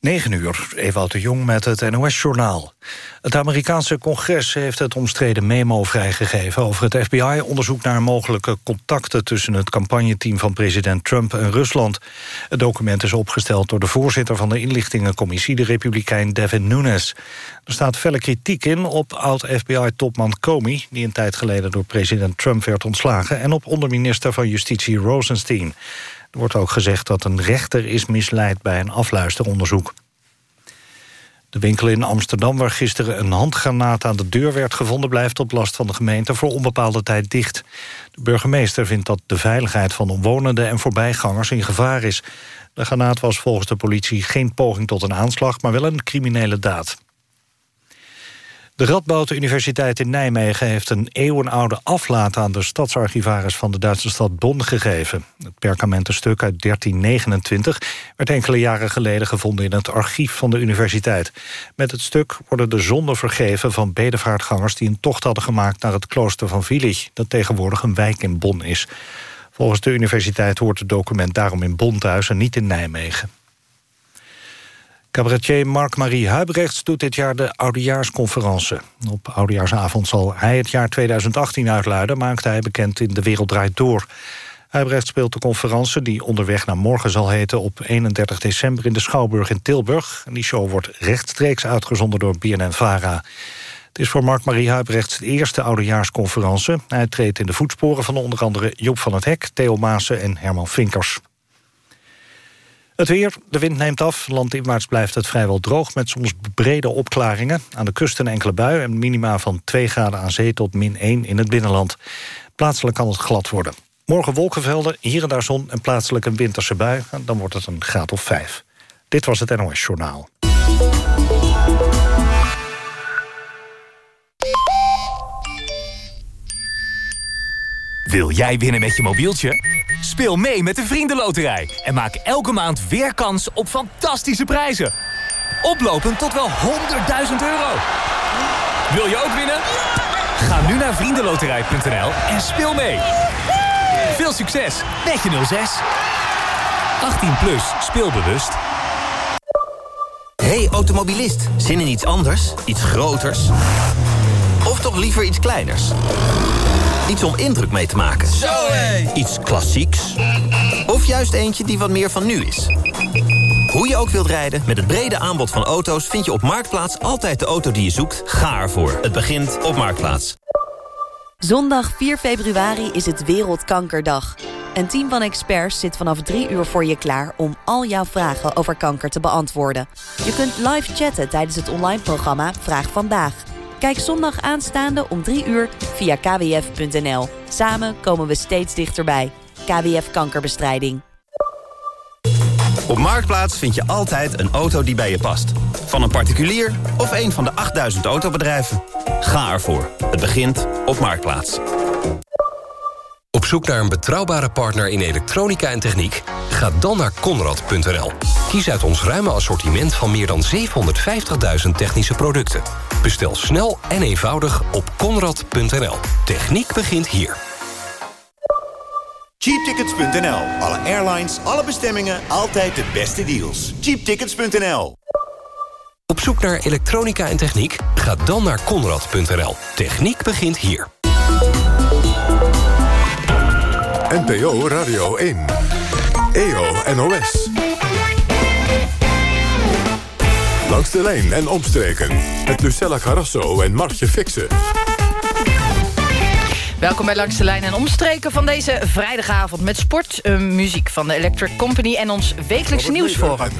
9 uur, Ewout de Jong met het NOS-journaal. Het Amerikaanse congres heeft het omstreden memo vrijgegeven... over het FBI-onderzoek naar mogelijke contacten... tussen het campagneteam van president Trump en Rusland. Het document is opgesteld door de voorzitter van de inlichtingencommissie... de republikein Devin Nunes. Er staat felle kritiek in op oud-FBI-topman Comey... die een tijd geleden door president Trump werd ontslagen... en op onderminister van Justitie Rosenstein... Er wordt ook gezegd dat een rechter is misleid bij een afluisteronderzoek. De winkel in Amsterdam, waar gisteren een handgranaat aan de deur werd gevonden... blijft op last van de gemeente voor onbepaalde tijd dicht. De burgemeester vindt dat de veiligheid van omwonenden en voorbijgangers in gevaar is. De granaat was volgens de politie geen poging tot een aanslag... maar wel een criminele daad. De Radboud Universiteit in Nijmegen heeft een eeuwenoude aflaat aan de stadsarchivaris van de Duitse stad Bonn gegeven. Het perkamenten stuk uit 1329 werd enkele jaren geleden gevonden in het archief van de universiteit. Met het stuk worden de zonden vergeven van bedevaartgangers die een tocht hadden gemaakt naar het klooster van Willich, dat tegenwoordig een wijk in Bonn is. Volgens de universiteit hoort het document daarom in Bonn thuis en niet in Nijmegen. Cabaretier Mark-Marie Huibrechts doet dit jaar de Oudejaarsconferentie. Op Oudejaarsavond zal hij het jaar 2018 uitluiden... maakte hij bekend in De Wereld Draait Door. Huibrechts speelt de conferentie, die onderweg naar morgen zal heten... op 31 december in de Schouwburg in Tilburg. En die show wordt rechtstreeks uitgezonden door BNN-VARA. Het is voor Mark-Marie Huibrechts de eerste Oudejaarsconferentie. Hij treedt in de voetsporen van onder andere Joep van het Hek... Theo Maassen en Herman Vinkers. Het weer, de wind neemt af. Landinwaarts blijft het vrijwel droog met soms brede opklaringen. Aan de kust een enkele bui en minima van 2 graden aan zee tot min 1 in het binnenland. Plaatselijk kan het glad worden. Morgen wolkenvelden, hier en daar zon en plaatselijk een winterse bui. Dan wordt het een graad of 5. Dit was het NOS Journaal. Wil jij winnen met je mobieltje? Speel mee met de Vriendenloterij en maak elke maand weer kans op fantastische prijzen. Oplopend tot wel 100.000 euro. Wil je ook winnen? Ga nu naar vriendenloterij.nl en speel mee. Veel succes met je 06. 18 plus, speelbewust. Hey automobilist, zin in iets anders? Iets groters? Of toch liever iets kleiners? Iets om indruk mee te maken. Zo hé! Iets klassieks? Of juist eentje die wat meer van nu is? Hoe je ook wilt rijden, met het brede aanbod van auto's... vind je op Marktplaats altijd de auto die je zoekt. Ga ervoor. Het begint op Marktplaats. Zondag 4 februari is het Wereldkankerdag. Een team van experts zit vanaf drie uur voor je klaar... om al jouw vragen over kanker te beantwoorden. Je kunt live chatten tijdens het online programma Vraag Vandaag... Kijk zondag aanstaande om 3 uur via kwf.nl. Samen komen we steeds dichterbij. KWF Kankerbestrijding. Op Marktplaats vind je altijd een auto die bij je past. Van een particulier of een van de 8000 autobedrijven. Ga ervoor. Het begint op Marktplaats. Op zoek naar een betrouwbare partner in elektronica en techniek? Ga dan naar Conrad.nl. Kies uit ons ruime assortiment van meer dan 750.000 technische producten. Bestel snel en eenvoudig op Conrad.nl. Techniek begint hier. Cheaptickets.nl. Alle airlines, alle bestemmingen, altijd de beste deals. Cheaptickets.nl. Op zoek naar elektronica en techniek? Ga dan naar Conrad.nl. Techniek begint hier. NPO Radio 1. EO NOS. Langs de lijn en omstreken. Met Lucella Carrasso en Martje Fixen. Welkom bij Langs de Lijn en Omstreken van deze vrijdagavond... met sport, eh, muziek van de Electric Company en ons wekelijkse nieuwsforum.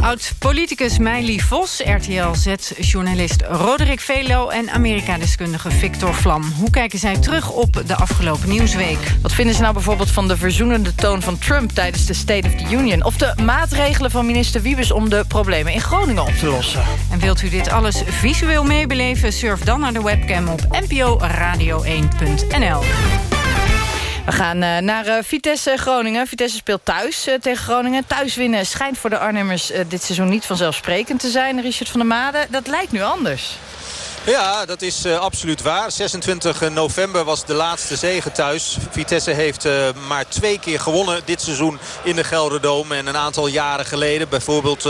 Oud-politicus Meili Vos, RTL-Z-journalist Roderick Velo... en Amerika-deskundige Victor Vlam. Hoe kijken zij terug op de afgelopen nieuwsweek? Wat vinden ze nou bijvoorbeeld van de verzoenende toon van Trump... tijdens de State of the Union? Of de maatregelen van minister Wiebes om de problemen in Groningen op te lossen? En wilt u dit alles visueel meebeleven? Surf dan naar de webcam op nporadio1.nl. NL. We gaan eh, naar eh, Vitesse eh, Groningen. Vitesse speelt thuis tegen Groningen. Thuis winnen schijnt voor de Arnhemmers dit seizoen niet vanzelfsprekend te zijn. Richard van der Made, dat lijkt nu anders. Ja, dat is uh, absoluut waar. 26 november was de laatste zege thuis. Vitesse heeft uh, maar twee keer gewonnen dit seizoen in de Gelderdoom. En een aantal jaren geleden, bijvoorbeeld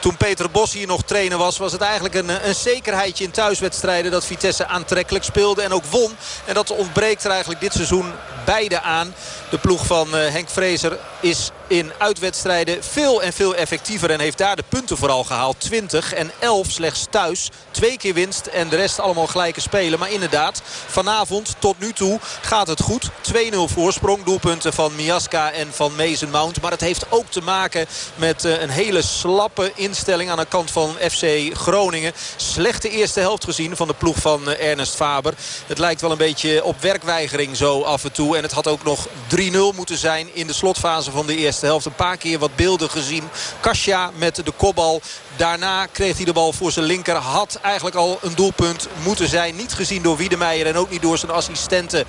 toen Peter Bos hier nog trainer was... was het eigenlijk een, een zekerheidje in thuiswedstrijden dat Vitesse aantrekkelijk speelde en ook won. En dat ontbreekt er eigenlijk dit seizoen beide aan. De ploeg van Henk Vrezer is in uitwedstrijden veel en veel effectiever. En heeft daar de punten vooral gehaald. 20 en 11 slechts thuis. Twee keer winst en de rest allemaal gelijke spelen. Maar inderdaad, vanavond tot nu toe gaat het goed. 2-0 voorsprong. Doelpunten van Miaska en van Mason Mount. Maar het heeft ook te maken met eh, een hele slappe instelling aan de kant van FC Groningen. Slechte eerste helft gezien van de ploeg van eh, Ernest Faber. Het lijkt wel een beetje op werkweigering zo af en toe. En het had ook nog 3-0 moeten zijn in de slotfase van de eerste helft. Een paar keer wat beelden gezien. Kasia met de kopbal. Daarna kreeg hij de bal voor zijn linker. Had eigenlijk al een doelpunt moeten zijn. Niet gezien door Wiedemeijer en ook niet door zijn assistenten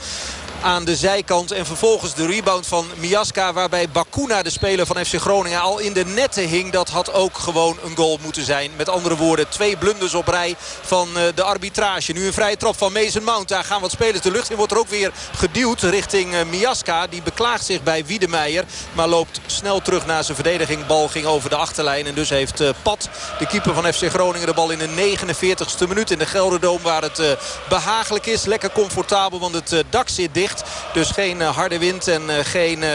aan de zijkant. En vervolgens de rebound van Miaska. Waarbij Bakuna, de speler van FC Groningen, al in de netten hing. Dat had ook gewoon een goal moeten zijn. Met andere woorden, twee blunders op rij van eh, de arbitrage. Nu een vrije trap van Mason Mount. Daar gaan wat spelers de lucht in. Wordt er ook weer geduwd richting eh, Miaska. Die beklaagt zich bij Wiedemeijer. Maar loopt snel terug naar zijn verdediging. Bal ging over de achterlijn. En dus heeft eh, Pat, de keeper van FC Groningen, de bal in de 49ste minuut in de Gelderdoom. Waar het behagelijk is. Lekker comfortabel, want het dak zit dicht. Dus geen eh, harde wind en eh, geen eh,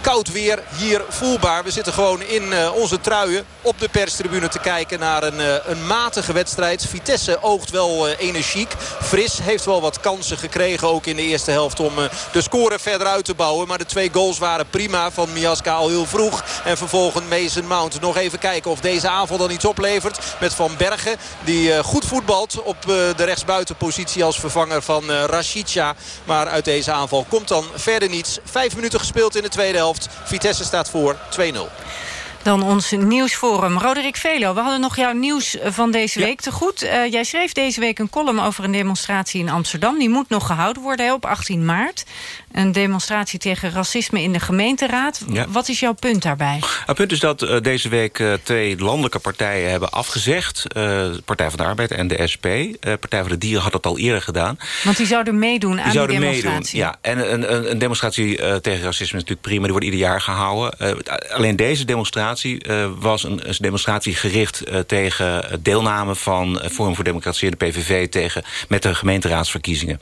koud weer hier voelbaar. We zitten gewoon in onze truien op de perstribune te kijken naar een, een matige wedstrijd. Vitesse oogt wel energiek. Fris heeft wel wat kansen gekregen ook in de eerste helft om de score verder uit te bouwen. Maar de twee goals waren prima van Miaska al heel vroeg. En vervolgens Mason Mount. Nog even kijken of deze aanval dan iets oplevert. Met Van Bergen die goed voetbalt op de rechtsbuitenpositie als vervanger van Rashica. Maar uit deze aanval komt dan verder niets. Vijf minuten gespeeld in de tweede helft. Vitesse staat voor 2-0. Dan ons nieuwsforum. Roderick Velo, we hadden nog jouw nieuws van deze week te goed. Uh, jij schreef deze week een column over een demonstratie in Amsterdam. Die moet nog gehouden worden op 18 maart. Een demonstratie tegen racisme in de gemeenteraad. Wat is jouw punt daarbij? Het punt is dat uh, deze week uh, twee landelijke partijen hebben afgezegd. Partij van de Arbeid en de SP. Partij van de Dieren had dat al eerder gedaan. Want die zouden meedoen aan die, zouden die demonstratie. Meedoen, ja, en een, een, een demonstratie tegen racisme is natuurlijk prima. Die wordt ieder jaar gehouden. alleen deze demonstratie was een, een, demonstratie gericht tegen deelname van Forum voor Democratie en de PVV tegen, met de gemeenteraadsverkiezingen.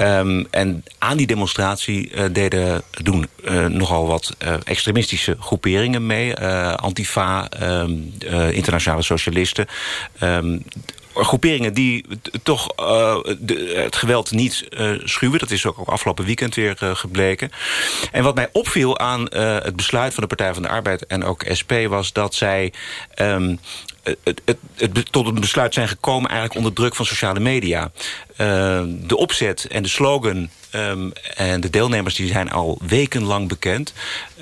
Um, en aan die demonstratie uh, deden, doen nogal wat extremistische groeperingen mee. Antifa, um, internationale socialisten. Um, groeperingen die toch de, het geweld niet schuwen. Dat is ook, ook afgelopen weekend weer gebleken. En wat mij opviel aan het besluit van de Partij van de Arbeid... en ook SP was dat zij um, het, het, het, tot een besluit zijn gekomen eigenlijk onder druk van sociale media. Uh, de opzet en de slogan um, en de deelnemers die zijn al wekenlang bekend.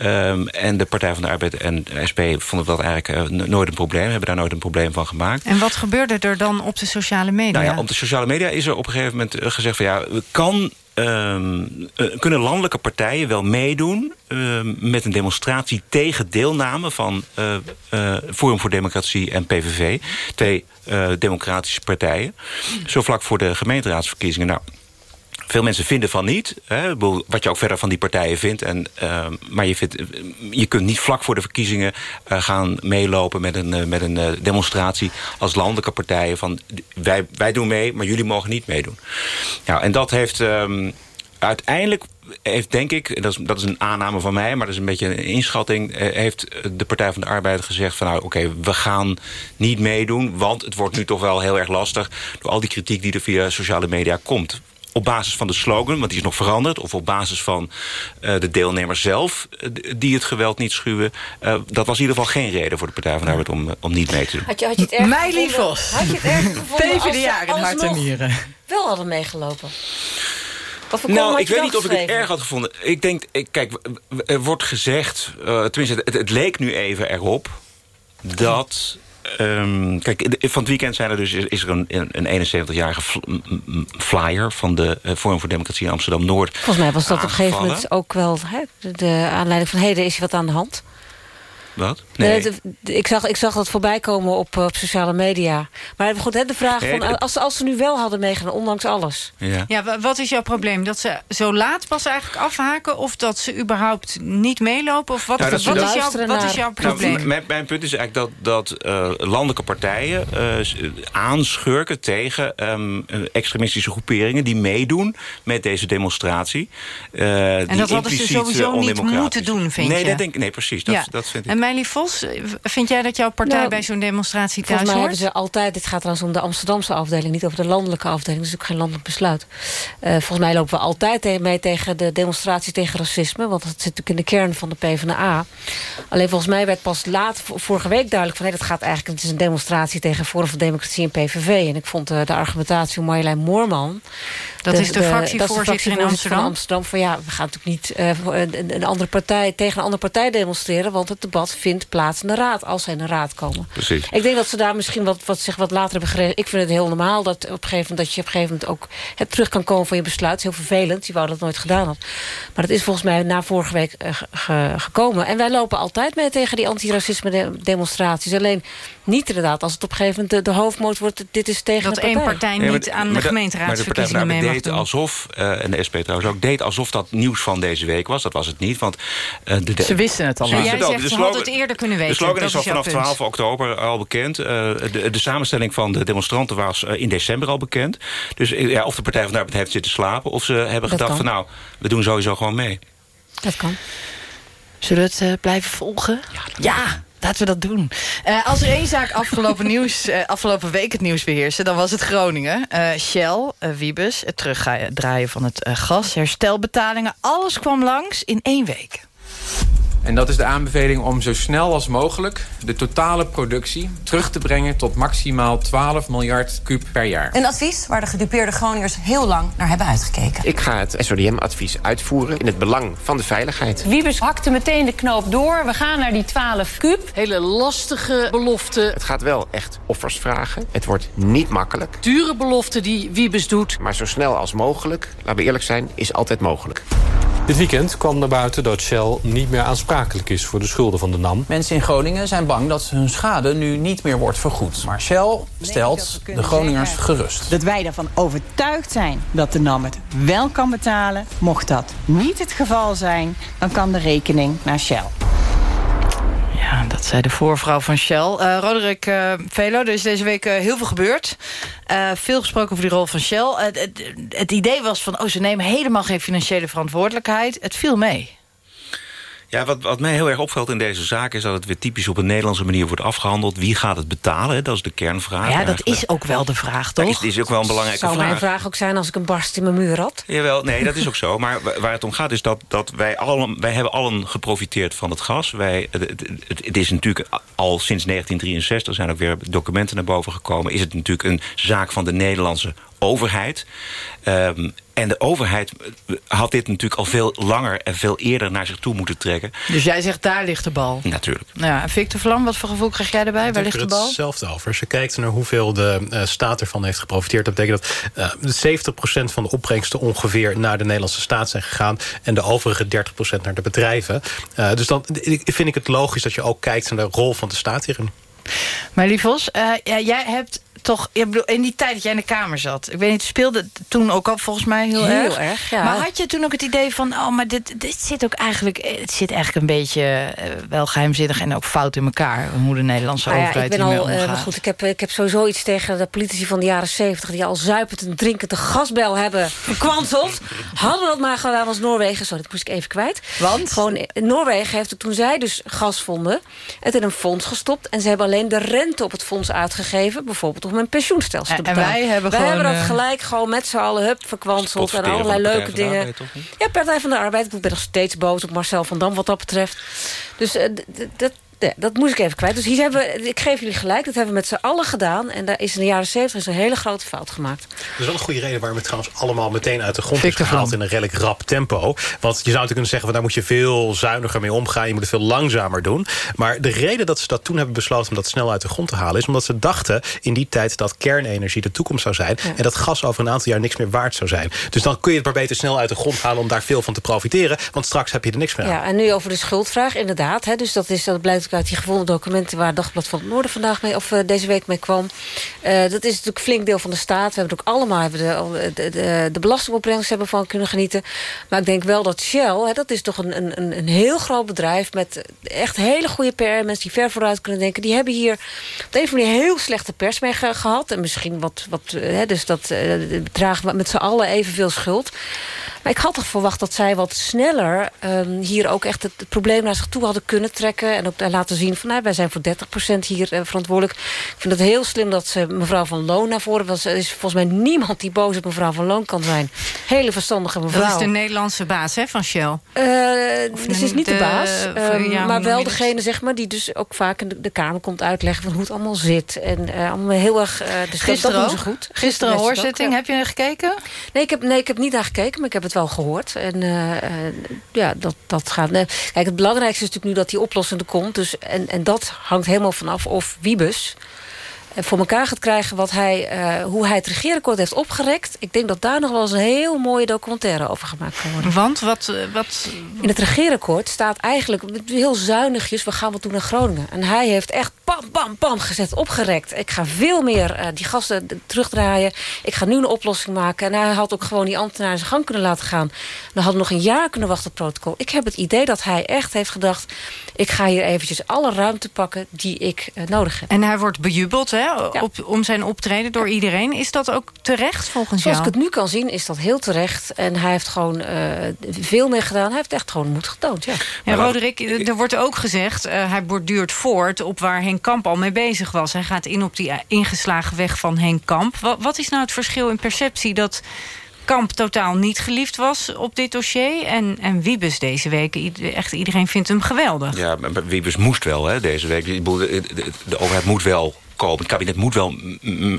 Um, en de Partij van de Arbeid en de SP vonden dat eigenlijk uh, nooit een probleem. Hebben daar nooit een probleem van gemaakt. En wat gebeurde er dan op de sociale media? Nou ja, op de sociale media is er op een gegeven moment uh, gezegd... van ja, kan Um, kunnen landelijke partijen wel meedoen um, met een demonstratie tegen deelname van uh, uh, Forum voor Democratie en PVV. Twee democratische partijen. Zo vlak voor de gemeenteraadsverkiezingen. Nou, veel mensen vinden van niet. Hè, wat je ook verder van die partijen vindt. En, uh, maar je, vindt, je kunt niet vlak voor de verkiezingen uh, gaan meelopen met een, uh, met een demonstratie als landelijke partijen. Van wij, wij doen mee, maar jullie mogen niet meedoen. Nou, en dat heeft um, uiteindelijk heeft denk ik, dat is, dat is een aanname van mij... maar dat is een beetje een inschatting... heeft de Partij van de Arbeid gezegd van... nou oké, we gaan niet meedoen... want het wordt nu toch wel heel erg lastig... door al die kritiek die er via sociale media komt op basis van de slogan, want die is nog veranderd... of op basis van uh, de deelnemers zelf die het geweld niet schuwen... Uh, dat was in ieder geval geen reden voor de Partij van de Arbeid om, om niet mee te doen. Had je, had je het erg Mij lief Had je het erg gevonden PvdA in hart en nieren. wel hadden meegelopen? Nou, ik weet niet of ik het erg had gevonden. Ik denk, ik, kijk, er wordt gezegd... Uh, tenminste, het, het leek nu even erop... dat Um, kijk, van het weekend zijn er dus, is er een, een 71-jarige flyer... van de uh, Forum voor Democratie in Amsterdam-Noord Volgens mij was dat op een gegeven moment ook wel... Hè, de aanleiding van heden is wat aan de hand. Wat? Nee. Nee, de- ik, zag, ik zag dat voorbij komen op, eh, op sociale media. Maar goed, hè, de vraag Nee, van, als, als ze nu wel hadden meegedaan, ondanks alles. Ja. Ja, wa- wat is jouw probleem? Dat ze zo laat pas eigenlijk afhaken? Of dat ze überhaupt niet meelopen? Of wat, Nou, wat, is, jouw, wat is jouw Nou, probleem? mijn, mijn punt is eigenlijk dat, dat eh, landelijke partijen eh, aanschurken tegen ehm, eh, extremistische groeperingen die meedoen met deze demonstratie. Eh, en die dat hadden ze sowieso niet moeten doen, vind nee, je? dat denk ik, nee, precies. Dat, Ja. dat vind ik. En Meili Vos, vind jij dat jouw partij Nou, bij zo'n demonstratie thuis Volgens mij hoort? hebben ze altijd, dit gaat trouwens om de Amsterdamse afdeling... niet over de landelijke afdeling, dat is ook geen landelijk besluit. Eh, volgens mij lopen we altijd mee tegen de demonstratie tegen racisme... want dat zit natuurlijk in de kern van de PvdA. Alleen volgens mij werd pas laat, vorige week duidelijk... van nee, dat gaat eigenlijk, het is een demonstratie tegen Forum voor Democratie en PVV. En ik vond eh, de argumentatie van Marjolein Moorman... Dat is de fractievoorzitter in Amsterdam. van Amsterdam. Van ja, we gaan natuurlijk niet eh, een andere partij, tegen een andere partij demonstreren... want het debat vindt plaats in de raad, als zij in de raad komen. Precies. Ik denk dat ze daar misschien wat, wat, zich wat later hebben geregeld. Ik vind het heel normaal dat, op een gegeven moment, dat je op een gegeven moment ook het terug kan komen van je besluit. Het is heel vervelend, je wou dat nooit gedaan had. Maar dat is volgens mij na vorige week eh, ge- ge- gekomen. En wij lopen altijd mee tegen die antiracisme de- demonstraties. Alleen niet inderdaad als het op een gegeven moment de, de hoofdmoot wordt... dit is tegen Dat de één partij. partij Ja, maar- niet aan de de- gemeenteraadsverkiezingen maar de mee deed alsof, eh, en de SP trouwens ook, deed alsof dat nieuws van deze week was. Dat was het niet, want... eh, de, de- Ze wisten het al Ze wisten Jij het al. zegt, ze hadden het eerder kunnen weten. De slogan Dat is al is vanaf punt. 12 oktober al bekend. Eh, de, de samenstelling van de demonstranten was eh, in december al bekend. Dus eh, ja, of de Partij van de Arbeid heeft zitten slapen... of ze hebben Dat gedacht kan. van nou, we doen sowieso gewoon mee. Dat kan. Zullen we het blijven volgen? Ja, laten we dat doen. Eh, als er één zaak afgelopen, nieuws, afgelopen week het nieuws beheerste... dan was het Groningen. Eh, Shell, Wiebes, het terugdraaien van het gas, herstelbetalingen... alles kwam langs in één week. En dat is de aanbeveling om zo snel als mogelijk de totale productie terug te brengen tot maximaal 12 miljard kuub per jaar. Een advies waar de gedupeerde Groningers heel lang naar hebben uitgekeken. Ik ga het SODM-advies uitvoeren in het belang van de veiligheid. Wiebes hakte meteen de knoop door. We gaan naar die 12 kuub. Hele lastige belofte. Het gaat wel echt offers vragen. Het wordt niet makkelijk. Dure belofte die Wiebes doet. Maar zo snel als mogelijk, laten we eerlijk zijn, is altijd mogelijk. Dit weekend kwam naar buiten dat Shell niet meer aansprakelijk is voor de schulden van de NAM. Mensen in Groningen zijn bang dat hun schade nu niet meer wordt vergoed. Maar Shell stelt de Groningers gerust. Dat wij ervan overtuigd zijn dat de NAM het wel kan betalen. Mocht dat niet het geval zijn, dan kan de rekening naar Shell. Ja, dat zei de voorvrouw van Shell. Eh, Roderick eh, Velo, er is deze week eh, heel veel gebeurd. Eh, veel gesproken over die rol van Shell. Het, het, het idee was van, oh, ze nemen helemaal geen financiële verantwoordelijkheid. Het viel mee. Ja, wat, wat mij heel erg opvalt in deze zaak... is dat het weer typisch op een Nederlandse manier wordt afgehandeld. Wie gaat het betalen? Dat is de kernvraag. ja, dat is ook wel de vraag, Dat toch? is, is ook wel een belangrijke Zou vraag. mijn vraag ook zijn als ik een barst in mijn muur had? Jawel, nee, dat is ook zo. Maar wa- waar het om gaat is dat, dat wij, allen, wij hebben allen geprofiteerd van het gas. Wij, het, het, is natuurlijk al sinds 1963, zijn ook weer documenten naar boven gekomen... is het natuurlijk een zaak van de Nederlandse overheid. Ehm, en de overheid had dit natuurlijk al veel langer en veel eerder naar zich toe moeten trekken. Dus jij zegt, daar ligt de bal. Natuurlijk. Nou ja, en Victor Vlam, wat voor gevoel krijg jij erbij? Waar Ik ligt de bal? hetzelfde over. Als je kijkt naar hoeveel de eh, staat ervan heeft geprofiteerd... dat betekent dat eh 70% van de opbrengsten ongeveer naar de Nederlandse staat zijn gegaan... en de overige 30% naar de bedrijven. Eh, dus dan vind ik het logisch dat je ook kijkt naar de rol van de staat hierin. Maar Lievos, eh, ja, jij hebt toch... Bedoel, in die tijd dat jij in de Kamer zat... ik weet niet, speelde toen ook al volgens mij heel, Heel erg. erg, ja. Maar had je toen ook het idee van... oh, maar dit, dit zit ook eigenlijk... eh, het zit eigenlijk een beetje eh, wel geheimzinnig... en ook fout in elkaar, hoe de Nederlandse ja, overheid ik ben al, eh, maar goed, ik heb, ik heb sowieso iets tegen de politici van de jaren 70 die al zuipend en drinkend de gasbel hebben verkwanseld. Hadden we dat maar gedaan als Noorwegen. Sorry, dat moest ik even kwijt. Want? Gewoon, Noorwegen heeft, toen zij dus gas vonden... het in een fonds gestopt. En ze hebben alleen de rente op het fonds uitgegeven. Bijvoorbeeld om een pensioenstelsel te En- wij hebben wij gewoon, hebben dat eh, gelijk gewoon met z'n allen hup, verkwanseld. En allerlei leuke de dingen. Arbeid, toch? Ja, Partij van de Arbeid. Ik ben nog steeds boos op Marcel van Dam wat dat betreft. Dus eh, dat, ja, dat moest ik even kwijt. Dus hier hebben we, ik geef jullie gelijk, dat hebben we met z'n allen gedaan. En daar is in de jaren 70 is een hele grote fout gemaakt. Dat is wel een goede reden waarom het trouwens allemaal meteen uit de grond is gehaald in een redelijk rap tempo. Want je zou natuurlijk kunnen zeggen, van, daar moet je veel zuiniger mee omgaan. Je moet het veel langzamer doen. Maar de reden dat ze dat toen hebben besloten om dat snel uit de grond te halen... is omdat ze dachten in die tijd dat kernenergie de toekomst zou zijn. En dat gas over een aantal jaar niks meer waard zou zijn. Dus dan kun je het maar beter snel uit de grond halen om daar veel van te profiteren. Want straks heb je er niks meer aan. Ja, en nu over de schuldvraag, inderdaad. Hè, dus dat, is, dat blijkt uit die gevonden documenten... waar Dagblad van het Noorden vandaag mee, of, uh, deze week mee kwam. Uh, dat is natuurlijk een flink deel van de staat. We hebben ook allemaal hebben de, de, de, belastingopbrengst hebben van kunnen genieten. Maar ik denk wel dat Shell, hè, dat is toch een, een, een heel groot bedrijf... met echt hele goede PR, mensen die ver vooruit kunnen denken... die hebben hier op de een of andere manier heel slechte pers mee ge gehad. En misschien wat... wat hè, dus dat uh, dragen met z'n allen evenveel schuld. Maar ik had toch verwacht dat zij wat sneller um, hier ook echt het, probleem naar zich toe hadden kunnen trekken. En ook laten zien van nou, wij zijn voor 30% hier uh, verantwoordelijk. Ik vind het heel slim dat ze mevrouw Van Loon naar voren... want er is volgens mij niemand die boos op mevrouw Van Loon kan zijn. Hele verstandige mevrouw. Dat is de Nederlandse baas hè, van Shell? Uh, ze is niet de, de baas, ja, maar wel degene zeg maar, die dus ook vaak in de, de Kamer komt uitleggen... van hoe het allemaal zit. En uh, allemaal heel erg... dus Gisteren dat doen ze goed. Gisteren hoorzitting, heb je er gekeken? Nee ik, heb, nee, ik heb niet naar gekeken, maar ik heb het wel gehoord. En ja, dat, dat gaat... Kijk, het belangrijkste is natuurlijk nu dat die oplossing er komt. Dus, en, en dat hangt helemaal vanaf of Wiebus voor elkaar gaat krijgen wat hij, uh, hoe hij het regeerakkoord heeft opgerekt. Ik denk dat daar nog wel eens een heel mooie documentaire over gemaakt kan worden. Want? Wat, wat... In het regeerakkoord staat eigenlijk heel zuinigjes... we gaan wat doen naar Groningen. En hij heeft echt bam, bam, bam gezet, opgerekt. Ik ga veel meer uh, die gasten terugdraaien. Ik ga nu een oplossing maken. En hij had ook gewoon die ambtenaren zijn gang kunnen laten gaan. We hadden nog een jaar kunnen wachten op het protocol. Ik heb het idee dat hij echt heeft gedacht... ik ga hier eventjes alle ruimte pakken die ik uh, nodig heb. En hij wordt bejubeld, hè? Ja. Op, om zijn optreden door iedereen. Is dat ook terecht volgens Zoals jou? ik het nu kan zien is dat heel terecht. En hij heeft gewoon uh, veel meer gedaan. Hij heeft echt gewoon moed getoond. Ja, ja Roderick, er wordt ook gezegd... Uh, hij borduurt voort op waar Henk Kamp al mee bezig was. Hij gaat in op die ingeslagen weg van Henk Kamp. Wat, wat is nou het verschil in perceptie dat... Kamp totaal niet geliefd was op dit dossier. En, en Wiebes deze week, echt iedereen vindt hem geweldig. Ja, maar Wiebes moest wel hè, deze week. De overheid moet wel komen. Het kabinet moet wel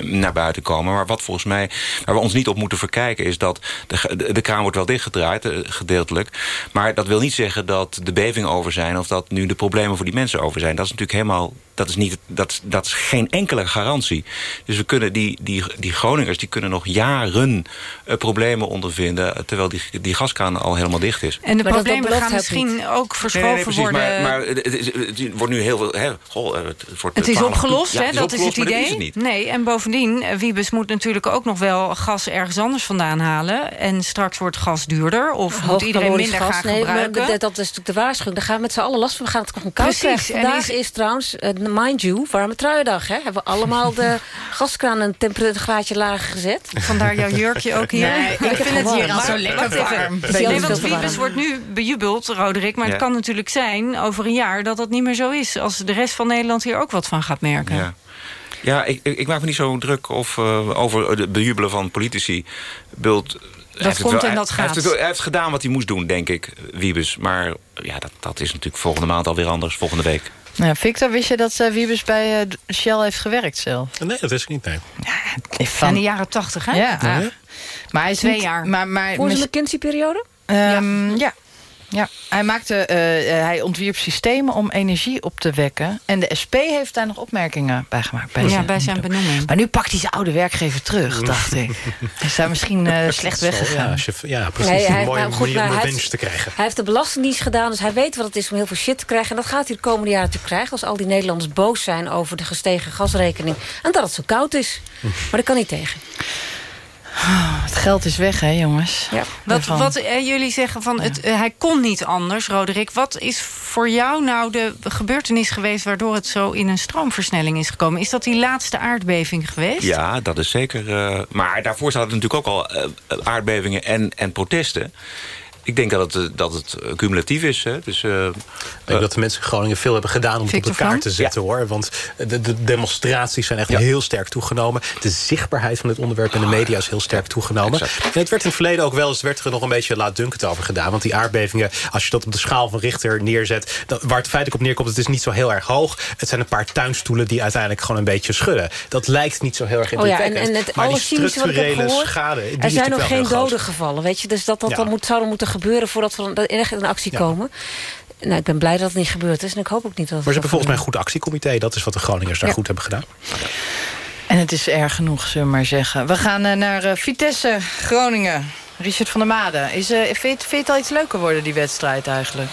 naar buiten komen. Maar wat volgens mij, waar we ons niet op moeten verkijken... is dat de, de, de kraan wordt wel dichtgedraaid, gedeeltelijk. Maar dat wil niet zeggen dat de bevingen over zijn... of dat nu de problemen voor die mensen over zijn. Dat is natuurlijk helemaal... Dat is, niet, dat, dat is geen enkele garantie. Dus we kunnen die, die, die Groningers die kunnen nog jaren uh, problemen ondervinden... terwijl die, die gaskraan al helemaal dicht is. En de maar problemen gaan misschien niet. ook verschoven nee, nee, nee, worden... Maar, maar het, is, het, wordt nu heel veel... Hè, goh, het, wordt het is opgelost, ja, hè? Dat is het idee. Is het niet. Nee, en bovendien, Wiebes moet natuurlijk ook nog wel gas ergens anders vandaan halen. En straks wordt gas duurder. Of moet iedereen minder gas, gaan nee, gebruiken? Maar dat is natuurlijk de waarschuwing. Daar gaan we met z'n allen last van. We gaan het nog een koud krijgen. Vandaag is, is trouwens, uh, mind you, warme truiendag. Hè? Hebben we allemaal de gaskraan een temperatuurgraadje lager gezet. Vandaar jouw jurkje ook hier. Nee, ik vind het hier al zo lekker warm. Nee, want Wiebes wordt nu bejubeld, Roderick. Maar Ja. het kan natuurlijk zijn over een jaar dat dat niet meer zo is. Als de rest van Nederland hier ook wat van gaat merken. Ja. Ja, ik, ik ik maak me niet zo druk of, uh, over het bejubelen van politici. Bult, hij heeft het komt wel- en dat hij, hij gaat. Heeft hij heeft gedaan wat hij moest doen, denk ik, Wiebes. Maar ja, dat, dat is natuurlijk volgende maand alweer anders, volgende week. Nou, Victor, wist je dat uh, Wiebes bij uh, Shell heeft gewerkt zelf? Nee, dat wist ik niet, nee. Van de jaren tachtig, hè? Ja. Ja. Maar hij is Twee niet- jaar. Maar, maar, Voor zijn mis- McKinsey-periode? Ehm, ja. Ja. Hij, maakte, eh, eh, hij ontwierp systemen om energie op te wekken. En de SP heeft daar nog opmerkingen bij gemaakt. Bij Ja, zijn- bij zijn benoeming. Maar nu pakt hij zijn oude werkgever terug, dacht ik. Hij is daar misschien eh, slecht Ja, weggegaan. als je, ja precies. Nee, hij- een mooie goed, manier om hij revenge heeft- te krijgen. Hij heeft de belastingdienst gedaan, dus hij weet wat het is om heel veel shit te krijgen. En dat gaat hij de komende jaren natuurlijk krijgen. Als al die Nederlanders boos zijn over de gestegen gasrekening. En dat het zo koud is. Maar dat kan niet tegen. Het geld is weg, hè, jongens. Ja. Wat, wat eh, jullie zeggen van het, eh, hij kon niet anders, Roderick. Wat is voor jou nou de gebeurtenis geweest... waardoor het zo in een stroomversnelling is gekomen? Is dat die laatste aardbeving geweest? Ja, dat is zeker. eh, maar daarvoor zaten natuurlijk ook al aardbevingen en, en protesten. Ik denk dat het, eh, dat het eh, cumulatief is. Hè. Dus, eh, Ik denk dat de mensen in Groningen veel hebben gedaan om het op de kaart te zetten. hoor. Want de, de demonstraties zijn echt Ja. heel sterk toegenomen. De zichtbaarheid van dit onderwerp in de media is heel sterk toegenomen. En het werd in het verleden ook wel eens werd er nog een beetje laatdunkend over gedaan. Want die aardbevingen, als je dat op de schaal van Richter neerzet... Dan, waar het feitelijk op neerkomt, het is niet zo heel erg hoog. Het zijn een paar tuinstoelen die uiteindelijk gewoon een beetje schudden. Dat lijkt niet zo heel erg Oh ja, en, indrukwekkend. en het maar die structurele schade... Die er zijn nog geen doden gevallen, weet je. Dus dat, dat Ja. dan moet, zou dan moeten gebeuren voordat we dan echt in actie Ja. komen. Nou, ik ben blij dat het niet gebeurd is. En ik hoop ook niet dat het Maar ze hebben volgens mij een goed actiecomité. Dat is wat de Groningers daar Ja. goed hebben gedaan. En het is erg genoeg, zullen we maar zeggen. We gaan eh, naar eh, Vitesse, Groningen. Richard van der Made. Is, eh, vind, je het, vind je het al iets leuker worden, die wedstrijd eigenlijk?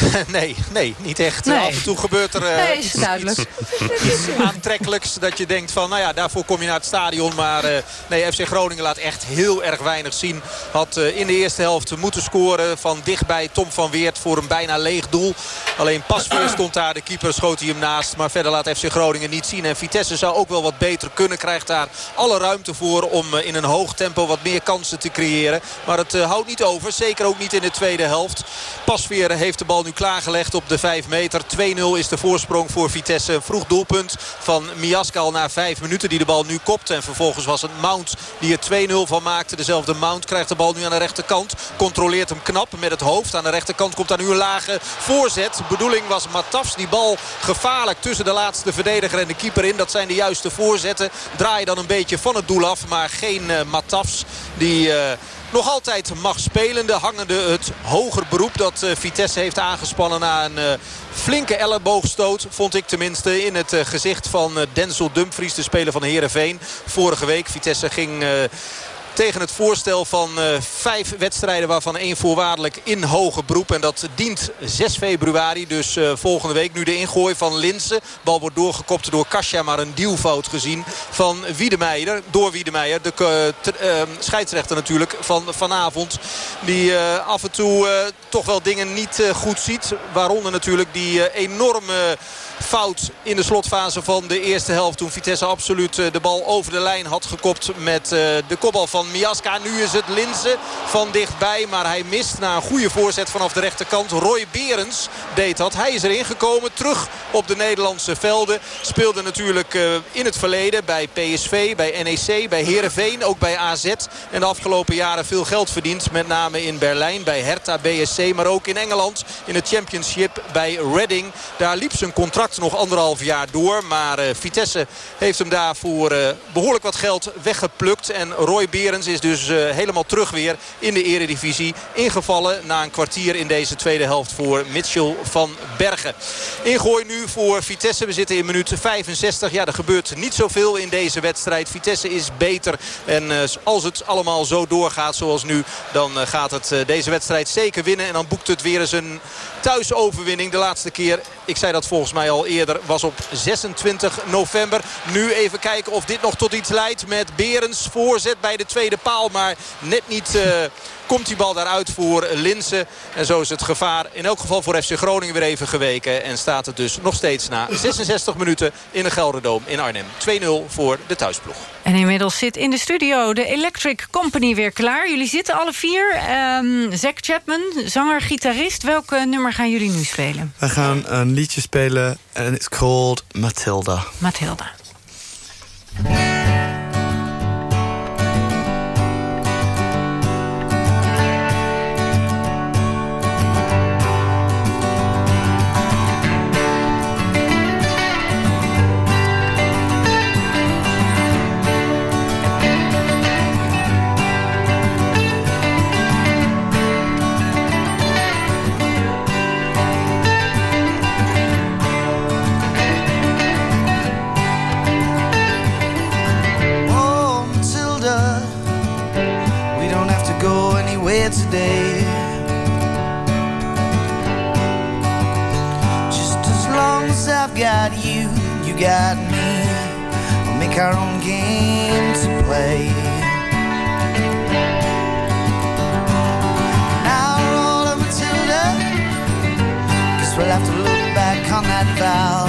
nee, nee, niet echt. Nee. Af en toe gebeurt er eh, Nee, is iets, duidelijk. iets- iets aantrekkelijks. Dat je denkt van, nou ja, daarvoor kom je naar het stadion. Maar eh, nee, FC Groningen laat echt heel erg weinig zien. Had eh, in de eerste helft moeten scoren van dichtbij Tom van Weert voor een bijna leeg doel. Alleen Pasveer stond daar, de keeper schoot hij hem naast. Maar verder laat FC Groningen niet zien. En Vitesse zou ook wel wat beter kunnen. Krijgt daar alle ruimte voor om in een hoog tempo wat meer kansen te creëren. Maar het houdt niet over. Zeker ook niet in de tweede helft. Pasveer heeft de bal nu klaargelegd op de 5 meter. 2-0 is de voorsprong voor Vitesse. Een vroeg doelpunt van Miaska al na 5 minuten die de bal nu kopt. En vervolgens was het Mount die er 2-0 van maakte. Dezelfde Mount krijgt de bal nu aan de rechterkant. Controleert hem knap met het hoofd. Aan de rechterkant komt daar nu een lage voorzet. Bedoeling was Matafs. Die bal gevaarlijk tussen de laatste verdediger en de keeper in. Dat zijn de juiste voorzetten. Draai dan een beetje van het doel af. Maar geen eh, Matafs die... eh, nog altijd mag spelende, hangende het hoger beroep dat eh, Vitesse heeft aangespannen na een eh, flinke elleboogstoot. Vond ik tenminste in het eh, gezicht van Denzel Dumfries, de speler van Heerenveen. Vorige week, Vitesse ging... tegen het voorstel van eh, vijf wedstrijden waarvan één voorwaardelijk in hoge beroep. En dat dient 6 februari, dus eh, volgende week. Nu de ingooi van Linsen. Bal wordt doorgekopt door Kasia, maar een duwfout gezien van Wiedemeijer. Door Wiedemeijer, de eh, scheidsrechter natuurlijk van vanavond. Die af en toe toch wel dingen niet goed ziet. Waaronder natuurlijk die enorme fout in de slotfase van de eerste helft. Toen Vitesse absoluut eh, de bal over de lijn had gekopt met eh, de kopbal van Miaska. Nu is het Linzen van dichtbij. Maar hij mist na een goede voorzet vanaf de rechterkant. Roy Berens deed dat. Hij is erin gekomen. Terug op de Nederlandse velden. Speelde natuurlijk eh, in het verleden bij PSV, bij NEC, bij Heerenveen. Ook bij AZ. En de afgelopen jaren veel geld verdiend. Met name in Berlijn bij Hertha BSC. Maar ook in Engeland in het championship bij Reading. Daar liep zijn contract nog anderhalf jaar door. Maar eh, Vitesse heeft hem daarvoor eh, behoorlijk wat geld weggeplukt. En Roy Berens is dus eh, helemaal terug weer in de eredivisie. Ingevallen na een kwartier in deze tweede helft voor Mitchell van Bergen. Ingooi nu voor Vitesse. We zitten in minuut 65. Ja, er gebeurt niet zoveel in deze wedstrijd. Vitesse is beter. En als het allemaal zo doorgaat zoals nu... dan gaat het deze wedstrijd zeker winnen. En dan boekt het weer eens een thuisoverwinning. De laatste keer, ik zei dat volgens mij al eerder, was op 26 november. Nu even kijken of dit nog tot iets leidt met Berens voorzet bij de tweede paal. Maar net niet... eh, Komt die bal daaruit voor Linsen. En zo is het gevaar in elk geval voor FC Groningen weer even geweken. En staat het dus nog steeds na 66 minuten in de Gelderdoom in Arnhem. 2-0 voor de thuisploeg. En inmiddels zit in de studio de Electric Company weer klaar. Jullie zitten alle vier. Ehm Zack Chapman, zanger, gitarist. Welk nummer gaan jullie nu spelen? We gaan een liedje spelen en it's called Matilda. Mathilda. Got me. We'll make our own game to play. Now roll up, Matilda, guess we'll have to look back on that vow.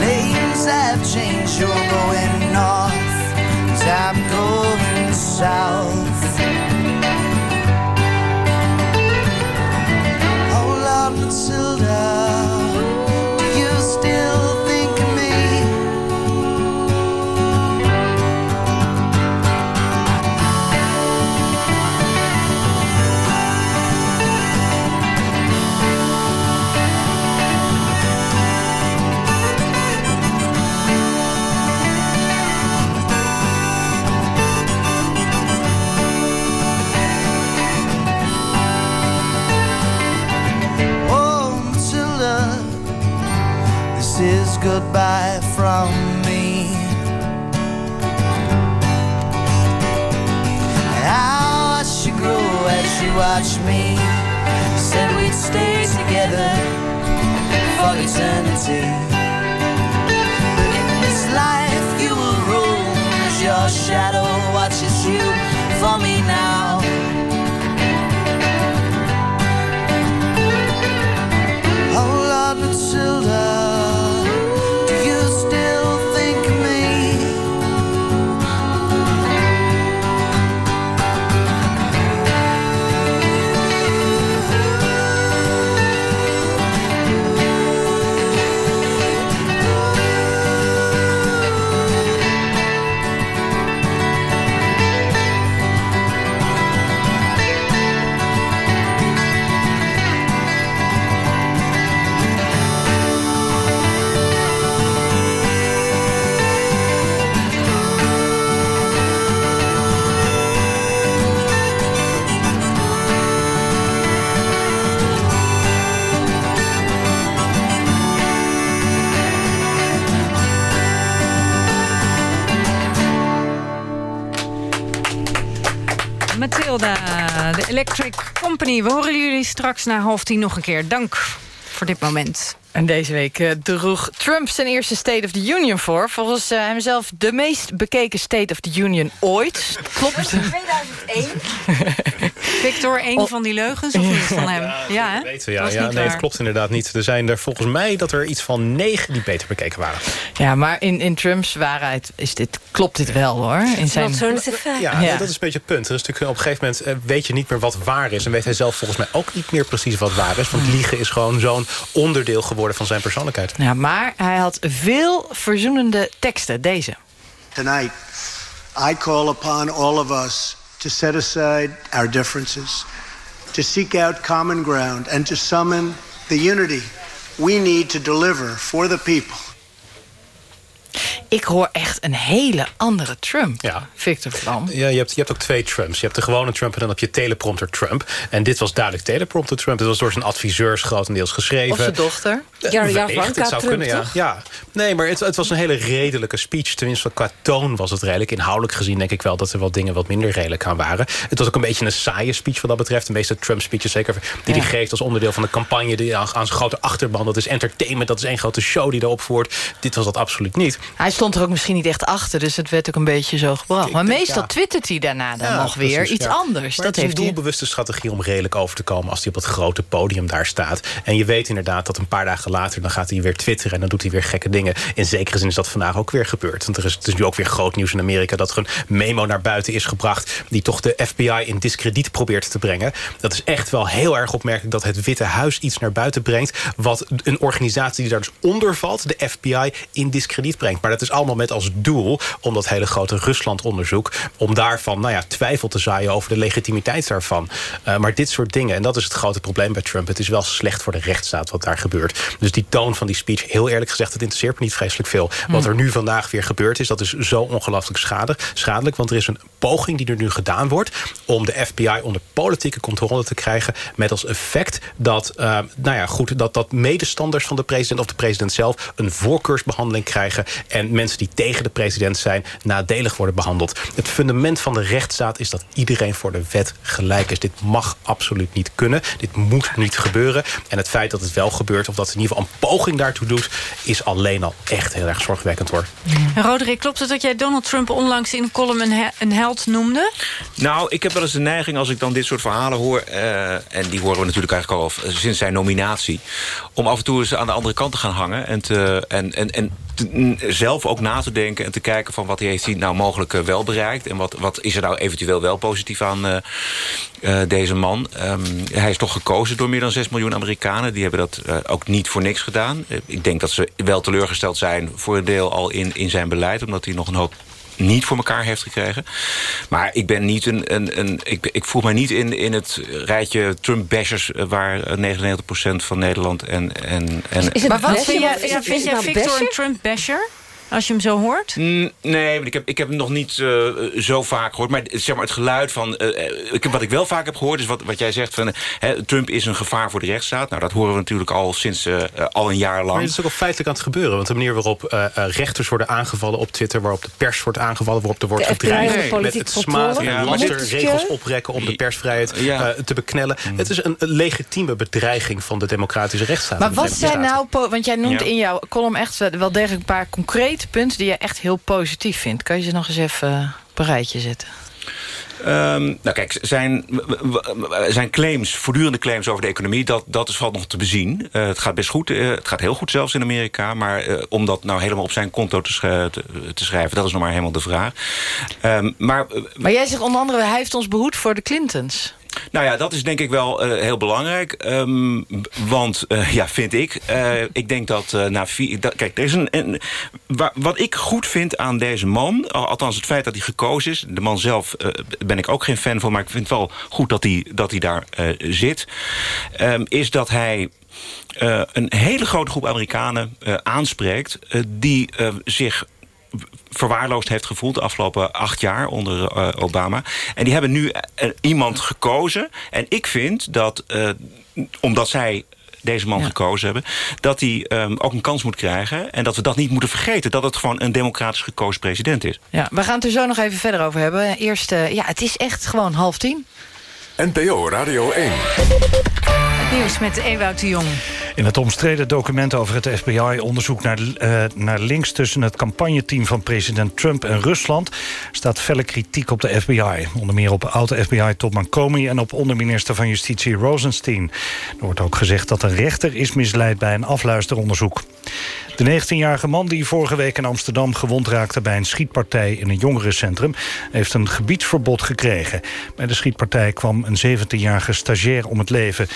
Lanes have changed, you're going north, and I'm going south. Goodbye from me. I watch you grow as she watched me. Said we'd stay together for eternity. But in this life you will roam as your shadow watches you for me now. Matilda, de Electric Company. We horen jullie straks na half tien nog een keer. Dank voor dit moment. En deze week eh, droeg Trump zijn eerste State of the Union voor. Volgens uh, hemzelf de meest bekeken State of the Union ooit. Klopt. 2001? Victor, een van die leugens of niet van hem? Ja, hè? Weten we, ja, ja niet nee, het klopt inderdaad niet. Er zijn er volgens mij dat er iets van negen die beter bekeken waren. Ja, maar in, in Trumps waarheid is dit, klopt dit wel, hoor. In zijn... Ja, Ja. dat is een beetje het punt. Er is natuurlijk, op een gegeven moment eh, weet je niet meer wat waar is. En weet hij zelf volgens mij ook niet meer precies wat waar is. Want liegen is gewoon zo'n onderdeel geworden van zijn persoonlijkheid. Ja, maar hij had veel verzoenende teksten. Deze. Tonight, I call upon all of us to set aside our differences, to seek out common ground, and to summon the unity we need to deliver for the people. Ik hoor echt een hele andere Trump, Ja. Victor Vlam. Ja, je hebt, je hebt ook twee Trumps. Je hebt de gewone Trump en dan heb je teleprompter Trump. En dit was duidelijk teleprompter Trump. Dit was door zijn adviseurs grotendeels geschreven. Of zijn dochter. Eh, Ja, ja, wellicht, het zou Trump, kunnen, ja. ja. Nee, maar het, het was een hele redelijke speech. Tenminste, qua toon was het redelijk. Inhoudelijk gezien denk ik wel dat er wel dingen wat minder redelijk aan waren. Het was ook een beetje een saaie speech wat dat betreft. De meeste Trump-speeches, zeker die Ja. hij geeft als onderdeel van de campagne... Die aan, aan zijn grote achterban, dat is entertainment. Dat is één grote show die erop voert. Dit was dat absoluut niet. Hij stond er ook misschien niet echt achter, dus het werd ook een beetje zo gebracht. Maar denk, meestal ja. twittert hij daarna dan nog weer iets anders. Maar dat het is heeft een doelbewuste strategie om redelijk over te komen... als hij op dat grote podium daar staat. En je weet inderdaad dat een paar dagen later... dan gaat hij weer twitteren en dan doet hij weer gekke dingen. In zekere zin is dat vandaag ook weer gebeurd. Want er is, het is nu ook weer groot nieuws in Amerika... dat er een memo naar buiten is gebracht... die toch de FBI in discrediet probeert te brengen. Dat is echt wel heel erg opmerkelijk... dat het Witte Huis iets naar buiten brengt... wat een organisatie die daar dus onder valt... de FBI in discrediet brengt. Maar dat is allemaal met als doel... om dat hele grote Rusland-onderzoek... om daarvan nou ja, twijfel te zaaien over de legitimiteit daarvan. Uh, maar dit soort dingen, en dat is het grote probleem bij Trump... het is wel slecht voor de rechtsstaat wat daar gebeurt. Dus die toon van die speech, heel eerlijk gezegd... het interesseert me niet vreselijk veel. Wat er nu vandaag weer gebeurd is, dat is zo ongelooflijk schade, schadelijk. Want er is een poging die er nu gedaan wordt... om de FBI onder politieke controle te krijgen... met als effect dat, uh, nou ja, goed, dat, dat medestanders van de president... of de president zelf een voorkeursbehandeling krijgen... en mensen die tegen de president zijn nadelig worden behandeld. Het fundament van de rechtsstaat is dat iedereen voor de wet gelijk is. Dit mag absoluut niet kunnen. Dit moet niet gebeuren. En het feit dat het wel gebeurt... of dat het in ieder geval een poging daartoe doet... is alleen al echt heel erg zorgwekkend hoor. En Roderick, klopt het dat jij Donald Trump onlangs in een column een, he een held noemde? Nou, ik heb wel eens de neiging als ik dan dit soort verhalen hoor... Uh, en die horen we natuurlijk eigenlijk al of, sinds zijn nominatie... om af en toe eens aan de andere kant te gaan hangen... en, te, en, en, en te, zelf ook na te denken en te kijken van wat heeft hij nou mogelijk uh, wel bereikt... en wat, wat is er nou eventueel wel positief aan uh, uh, deze man. Um, hij is toch gekozen door meer dan 6 miljoen Amerikanen. Die hebben dat ook niet voor niks gedaan. Ik denk dat ze wel teleurgesteld zijn voor een deel al in, in zijn beleid... omdat hij nog een hoop niet voor elkaar heeft gekregen. Maar ik ben niet een. een, een ik, ik voel mij niet in, in het rijtje Trump-bashers... waar 99% van Nederland en. en, en is het maar wat vind jij, vind jij Victor een Trump-basher? Als je hem zo hoort? Mm, Nee, want ik heb, ik heb hem nog niet eh, zo vaak gehoord. Maar, zeg maar het geluid van... eh, eh, ik wat ik wel vaak heb gehoord is wat, wat jij zegt... Van, eh, hè, Trump is een gevaar voor de rechtsstaat. Nou, dat horen we natuurlijk al sinds eh, eh, al een jaar lang. Maar het is ook al feitelijk aan het gebeuren. Want de manier waarop eh, eh, rechters worden aangevallen op Twitter... waarop de pers wordt aangevallen, waarop er wordt gedreigd... met het smaad Ja, en regels oprekken om de persvrijheid Ja. eh, te beknellen. Het is een, legitieme bedreiging van de democratische rechtsstaat. Maar wat zijn nou... Want jij noemt Ja. in jouw column echt wel wel degelijk een paar concrete punten... die je echt heel positief vindt. Kan je ze nog eens even op een rijtje zetten? Ehm, nou kijk, zijn, zijn claims, voortdurende claims over de economie... dat, dat is valt nog te bezien. Eh, het gaat best goed, eh, het gaat heel goed zelfs in Amerika... maar eh, om dat nou helemaal op zijn konto te, sch- te, te schrijven... dat is nog maar helemaal de vraag. Ehm, maar Maar jij zegt onder andere... hij heeft ons behoed voor de Clintons. Nou ja, dat is denk ik wel eh, heel belangrijk. Ehm, want, eh, ja, vind ik. eh, ik denk dat na vier... kijk, er is een, een, wa- wat ik goed vind aan deze man... al- althans het feit dat hij gekozen is... de man zelf ben ik ook geen fan van... maar ik vind het wel goed dat hij, dat hij daar zit... ehm, is dat hij... een hele grote groep Amerikanen aanspreekt... die zich verwaarloosd heeft gevoeld de afgelopen acht jaar onder eh, Obama. En die hebben nu eh, iemand gekozen. En ik vind dat, eh, omdat zij deze man gekozen hebben... dat hij ehm, ook een kans moet krijgen. En dat we dat niet moeten vergeten. Dat het gewoon een democratisch gekozen president is. Ja, we gaan het er zo nog even verder over hebben. Eerst, ja, het is echt gewoon half tien. NPO Radio 1. Nieuws met Ewout de Jong. In het omstreden document over het FBI-onderzoek naar, eh, naar links... tussen het campagneteam van president Trump en Rusland... staat felle kritiek op de FBI. Onder meer op oud-FBI-topman Comey... en op onderminister van Justitie Rosenstein. Er wordt ook gezegd dat een rechter is misleid bij een afluisteronderzoek. De 19-jarige man die vorige week in Amsterdam gewond raakte... bij een schietpartij in een jongerencentrum... heeft een gebiedsverbod gekregen. Bij de schietpartij kwam een 17-jarige stagiair om het leven.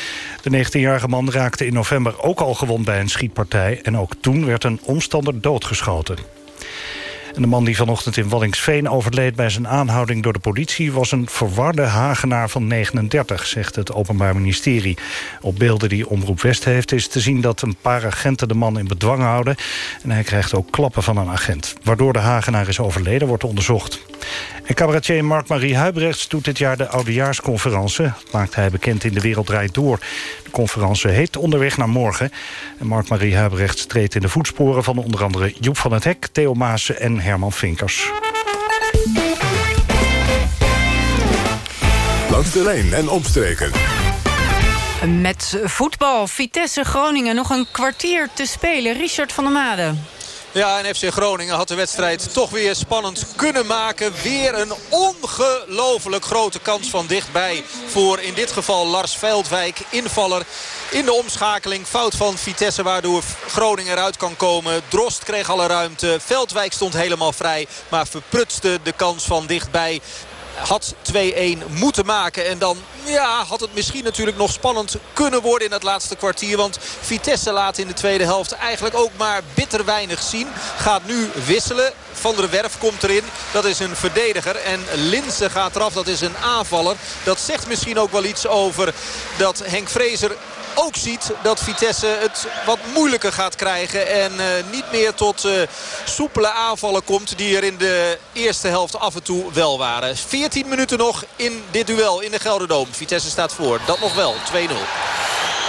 De 19-jarige man raakte in november ook al gewond bij een schietpartij... en ook toen werd een omstander doodgeschoten. En de man die vanochtend in Wallingsveen overleed bij zijn aanhouding door de politie... was een verwarde Hagenaar van 39, zegt het Openbaar Ministerie. Op beelden die Omroep West heeft is te zien dat een paar agenten de man in bedwang houden. En hij krijgt ook klappen van een agent. Waardoor de Hagenaar is overleden wordt onderzocht. En cabaretier Mark-Marie Huibrechts doet dit jaar de oudejaarsconferentie. Dat maakt hij bekend in De Wereld Draait Door. De conferentie heet Onderweg naar Morgen. En Mark-Marie Huibrechts treedt in de voetsporen van onder andere Joep van het Hek, Theo Maassen en Herman Vinkers. Langs de lijn en omstreken. Met voetbal, Vitesse Groningen, nog een kwartier te spelen. Richard van der Made. Ja, en FC Groningen had de wedstrijd toch weer spannend kunnen maken. Weer een ongelooflijk grote kans van dichtbij voor in dit geval Lars Veldwijk. Invaller in de omschakeling. Fout van Vitesse waardoor Groningen eruit kan komen. Drost kreeg alle ruimte. Veldwijk stond helemaal vrij. Maar verprutste de kans van dichtbij had 2-1 moeten maken. En dan ja, had het misschien natuurlijk nog spannend kunnen worden in het laatste kwartier. Want Vitesse laat in de tweede helft eigenlijk ook maar bitter weinig zien. Gaat nu wisselen. Van der Werf komt erin. Dat is een verdediger. En Linse gaat eraf. Dat is een aanvaller. Dat zegt misschien ook wel iets over dat Henk Vrezer ook ziet dat Vitesse het wat moeilijker gaat krijgen. En uh, niet meer tot uh, soepele aanvallen komt die er in de eerste helft af en toe wel waren. 14 minuten nog in dit duel in de Gelderdoom. Vitesse staat voor. Dat nog wel. 2-0.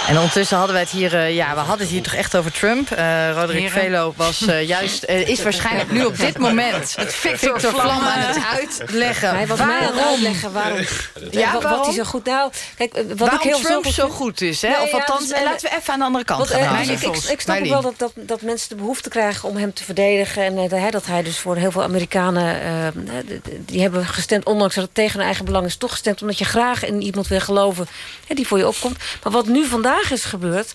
En ondertussen hadden wij het hier, uh, ja, we hadden het hier toch echt over Trump. Uh, Roderick Heren. Velo was uh, juist, uh, is waarschijnlijk nu op dit moment het Victor, Victor Vlam aan het uitleggen. Hij was waarom? mij aan het uitleggen waarom. Ja, wat, waarom? wat hij zo goed. Nou, kijk, wat waarom ik heel Trump zo, zo goed is, hè? Nee, of ja, althans, dus, laten we even aan de andere kant gaan. uh, ik, ik, ik snap ook wel dat, dat, dat mensen de behoefte krijgen om hem te verdedigen. En uh, dat hij dus voor heel veel Amerikanen... Uh, die hebben gestemd, ondanks dat het tegen hun eigen belang is... toch gestemd omdat je graag in iemand wil geloven hè, die voor je opkomt. Maar wat nu vandaag is gebeurd...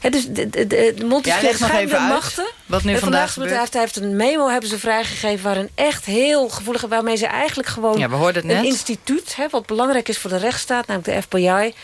Hè, dus de, de, de, de ja, geheime machten... Wat nu vandaag gebeurt. Hij heeft een memo hebben ze vrijgegeven... waarin echt heel gevoelig... waarmee ze eigenlijk gewoon ja, we het net. een instituut... Hè, wat belangrijk is voor de rechtsstaat, namelijk de FBI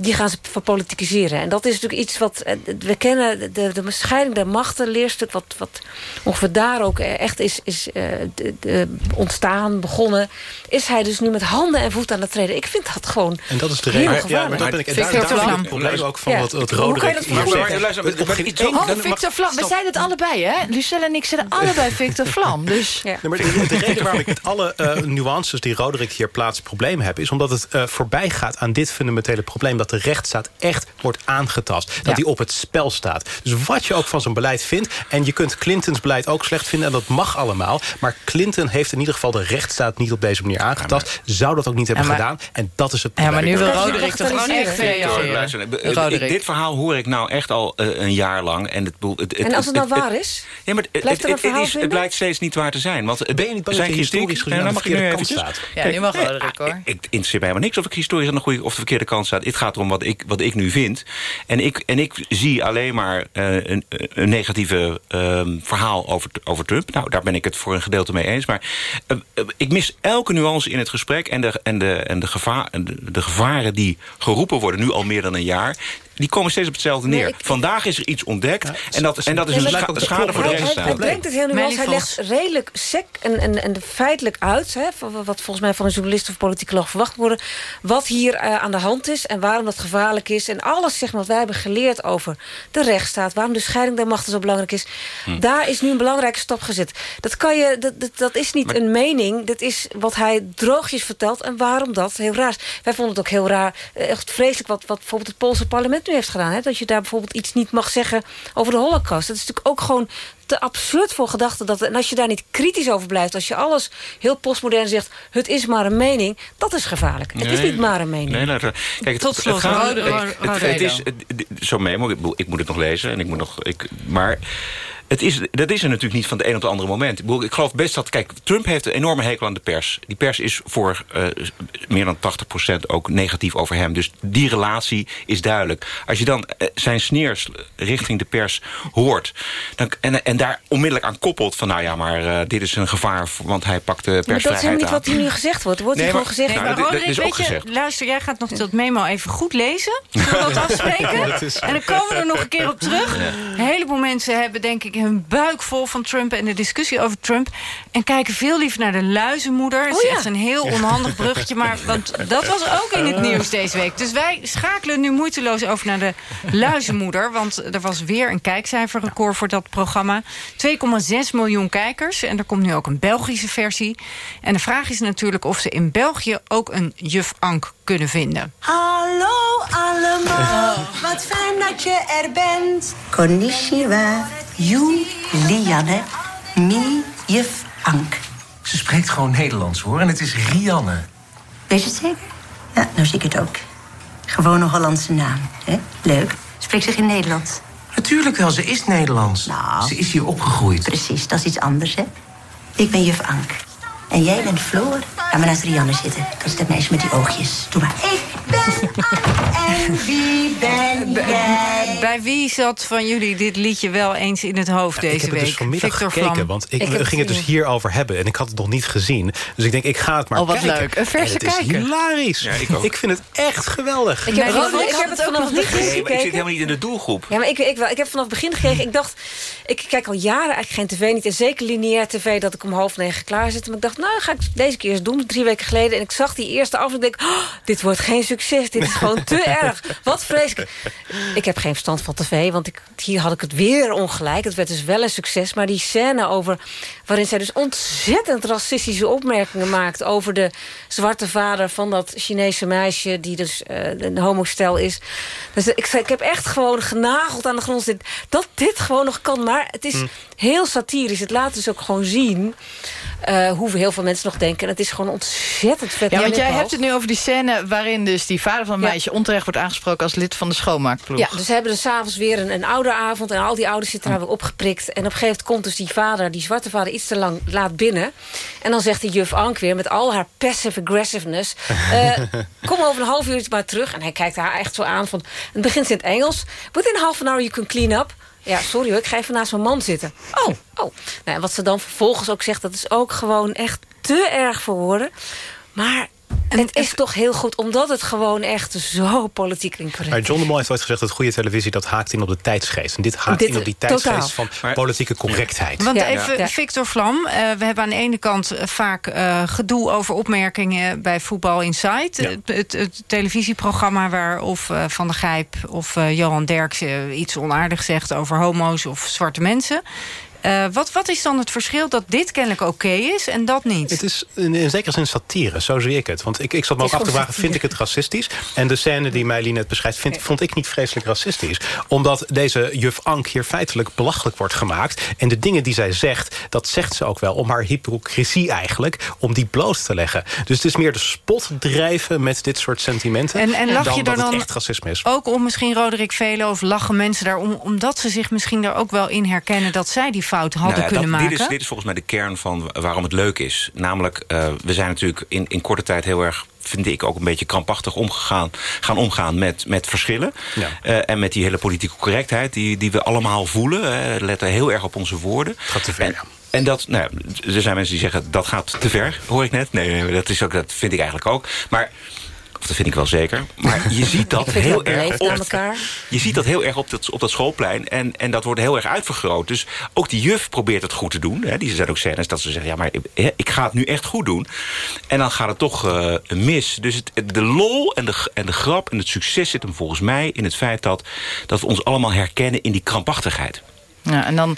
die gaan ze verpolitikiseren. En dat is natuurlijk iets wat... eh, We kennen de, de scheiding der machten, leerstuk... wat, wat ongeveer daar ook echt is, is eh, de- de- ontstaan, begonnen... is hij dus nu met handen en voeten aan het treden. Ik vind dat gewoon En dat is de reden. Ja, maar dat ben ik. En daar, daar Vlam. het probleem ook van Ja. wat, wat Hoe kan je Roderick dat luister, het maar iets- Oh, Victor Vlam. We zijn het allebei, hè? Lucelle en ik zijn allebei Victor Vlam. Dus... Nee, maar de, de reden waarom ik met alle eh, nuances die Roderick hier plaatst probleem heb... is omdat het eh, voorbij gaat aan dit fundamentele probleem... dat de rechtsstaat echt wordt aangetast. Dat Ja. die op het spel staat. Dus wat je ook van zijn beleid vindt... en je kunt Clintons beleid ook slecht vinden... en dat mag allemaal. Maar Clinton heeft in ieder geval de rechtsstaat niet op deze manier aangetast. Zou dat ook niet hebben Ja, maar- gedaan. En dat is het Ja, probleem. maar nu wil Roderick toch bagatelliseren. echt reageren. eh, eh. Dit verhaal hoor ik nou echt al eh, een jaar lang. En, het, het, En als het nou waar is? Ja, maar het, Blijft er het, een verhaal het, is, het blijkt steeds niet waar te zijn. Want het- Ben je niet bang zijn dat je kritiek- historisch gezien Ja, aan de mag ik nu verkeerde kant staat? Ja, nu mag Roderick, hoor. Ik, ik interesseer mij maar niks of ik historisch aan de goede of de verkeerde kant staat. Het gaat erom wat ik, wat ik nu vind. En ik, en ik zie alleen maar eh, een, een negatieve ehm, verhaal over, over Trump. Nou, daar ben ik het voor een gedeelte mee eens. Maar eh, eh, ik mis elke nuance in het gesprek. En de, en de, en de, gevaar, de, de gevaren die geroepen worden, nu al meer dan een jaar... die komen steeds op hetzelfde Nee, neer. ik- Vandaag is er iets ontdekt. en, dat, en dat is Nee, een scha- schade voor de hij, hij, rechtsstaat. hij brengt het heel nuance. Hij legt redelijk sec en, en, en feitelijk uit... Hè, wat volgens mij van een journalist of politicoloog verwacht worden... wat hier eh, aan de hand is en waarom dat gevaarlijk is. En alles zeg maar, wat wij hebben geleerd over de rechtsstaat... waarom de scheiding der machten zo belangrijk is... Hm. daar is nu een belangrijke stap gezet. Dat, kan je, dat, dat, dat is niet een mening. Dat is wat hij droogjes vertelt en waarom dat heel raar is. Wij vonden het ook heel raar, eh, echt vreselijk... wat, wat bijvoorbeeld het Poolse parlement nu heeft gedaan. Hè? Dat je daar bijvoorbeeld iets niet mag zeggen over de holocaust. Dat is natuurlijk ook gewoon te absurd voor gedachten. Dat, en als je daar niet kritisch over blijft... als je alles heel postmodern zegt... het is maar een mening, dat is gevaarlijk. Het is niet maar een mening. Nee, kijk, het, Tot het slot, gaat- het- het- het is het- het- Zo'n memo, ik, ik moet het nog lezen. En ik moet nog, ik, maar het is, dat is er natuurlijk niet van het een op het andere moment. Ik, bedoel, ik geloof best dat... Kijk, Trump heeft een enorme hekel aan de pers. Die pers is voor eh, meer dan 80% ook negatief over hem. Dus die relatie is duidelijk. Als je dan eh, zijn sneers richting de pers hoort... Dan, en, en daar onmiddellijk aan koppelt van... nou ja, maar eh, dit is een gevaar, want hij pakt de maar dat is persvrijheid helemaal niet aan. wat hier nu gezegd wordt. Er wordt Nee, hier gewoon maar- gezegd... Nou, maar dat- dat is ook je, gezegd. luister, jij gaat nog dat memo even goed lezen. Zullen we dat afspreken? Dat is- En dan komen we er nog een keer op terug. Een heleboel mensen hebben denk ik hun buik vol van Trump... en de discussie over Trump. En kijken veel liever naar de luizenmoeder. Het is Oh ja. echt een heel onhandig bruggetje. Maar, want dat was ook in het nieuws deze week. Dus wij schakelen nu moeiteloos over naar de luizenmoeder. Want er was weer een kijkcijferrecord voor dat programma. 2,6 miljoen kijkers. En er komt nu ook een Belgische versie. En de vraag is natuurlijk of ze in België ook een juf Ank kunnen vinden. Hallo allemaal, wat fijn dat je er bent. Konnichiwa, Julianne, mi juf Ank. Ze spreekt gewoon Nederlands hoor. En het is Rianne. Weet je het zeker? Ja, nou zie ik het ook. Gewoon een Hollandse naam, hè? Leuk. Spreekt zich in Nederlands? Natuurlijk wel, ze is Nederlands. Nou. Ze is hier opgegroeid. Precies, dat is iets anders, hè? Ik ben juf Ank. En jij bent Floor? Ga maar naast Rianne zitten. Dat is dat meisje met die oogjes. Doe maar. Ik ben en wie ben jij? Bij wie zat van jullie dit liedje wel eens in het hoofd deze ik heb week? het dus vanmiddag Victor gekeken, Vlam. want ik, Ik heb het ging het dus gezien. hierover hebben. En ik had het nog niet gezien. Dus ik denk, ik ga het maar Oh, wat kijken. leuk. Een verse en het is hilarisch. Ja, ik ook. vind het echt geweldig. Ik heb, Nee, ik heb het ook vanaf nog niet Nee, maar ik zit helemaal niet in de doelgroep. Ja, maar ik, ik, wel. ik heb vanaf het begin gekeken. Ik dacht, ik kijk al jaren eigenlijk geen tv niet. En zeker lineair tv dat ik om half negen klaar zit. Maar ik dacht, nou ga ik deze keer eens doen. Drie weken geleden. En ik zag die eerste aflevering. en ik denk, oh, dit wordt geen succes. Dit is gewoon te erg. Wat vreselijk. Ik heb geen verstand van tv. Want ik, hier had ik het weer ongelijk. Het werd dus wel een succes. Maar die scène over... waarin zij dus ontzettend racistische opmerkingen maakt... over de zwarte vader van dat Chinese meisje... die dus eh, een homostel is. Dus ik, ik heb echt gewoon genageld aan de grond zitten. Dat dit gewoon nog kan. Maar het is heel satirisch. Het laat dus ook gewoon zien... eh, hoe heel veel mensen nog denken. En het is gewoon ontzettend vet. Ja, want jij hebt het nu over die scène... waarin dus die vader van een Ja. meisje onterecht wordt aangesproken... als lid van de schoonmaakploeg. Ja, dus ze hebben dus s'avonds weer een, een ouderavond... en al die ouders zitten daar weer opgeprikt. En op een gegeven moment komt dus die vader, die zwarte vader... iets te lang laat binnen. En dan zegt die juf Ank weer met al haar passive aggressiveness... eh, kom over een half uur maar terug. En hij kijkt haar echt zo aan van... Het begint in het Engels. Within half an hour you can clean up. Ja, sorry hoor, ik ga even naast mijn man zitten. Oh, oh. Nou, wat ze dan vervolgens ook zegt... dat is ook gewoon echt te erg voor woorden. Maar het is toch heel goed, omdat het gewoon echt zo politiek incorrect is. John de Mol heeft ooit gezegd dat goede televisie... dat haakt in op de tijdsgeest. En dit haakt Dit- in op die totaal. tijdsgeest van politieke correctheid. Want Ja, even, ja. Victor Vlam, eh, we hebben aan de ene kant eh, vaak eh, gedoe over opmerkingen bij Voetbal Insight. Ja. Het, het, het televisieprogramma waar of eh, Van der Gijp of eh, Johan Derksen iets onaardigs zegt over homo's of zwarte mensen. Eh, wat, wat is dan het verschil dat dit kennelijk oké is en dat niet? Het is in, in zekere zin satire, zo zie ik het. Want ik, ik zat me ook af te vragen, vind ik het racistisch? En de scène die Meilien net beschrijft, vind, vond ik niet vreselijk racistisch. Omdat deze juf Ank hier feitelijk belachelijk wordt gemaakt. En de dingen die zij zegt, dat zegt ze ook wel... om haar hypocrisie eigenlijk, om die bloot te leggen. Dus het is meer de spot drijven met dit soort sentimenten... En, en lach dan je er dan echt racisme is. ook om misschien Roderick Velo of lachen mensen daarom... omdat ze zich misschien daar ook wel in herkennen... dat zij die fout hadden Nou ja, kunnen dat- maken? Dit is, dit is volgens mij de kern van waarom het leuk is. Namelijk, eh, we zijn natuurlijk in, in korte tijd heel erg vind ik ook een beetje krampachtig omgegaan, gaan omgaan met, met verschillen. Eh, en met die hele politieke correctheid die, die we allemaal voelen. Hè. Letten heel erg op onze woorden. gaat te ver, En, en dat, nou ja, er zijn mensen die zeggen dat gaat te ver, hoor ik net. Nee, nee dat, is ook, dat vind ik eigenlijk ook. Maar of dat vind ik wel zeker. Maar je ziet dat Ik heel erg op, elkaar. je ziet dat heel erg op dat, op dat schoolplein. En, en dat wordt heel erg uitvergroot. Dus ook die juf probeert het goed te doen. Hè. Die zijn ook scènes dat ze zeggen... ja, maar hè, ik ga het nu echt goed doen. En dan gaat het toch eh, mis. Dus het, de lol en de, en de grap en het succes zit hem volgens mij... in het feit dat, dat we ons allemaal herkennen in die krampachtigheid. Ja, en dan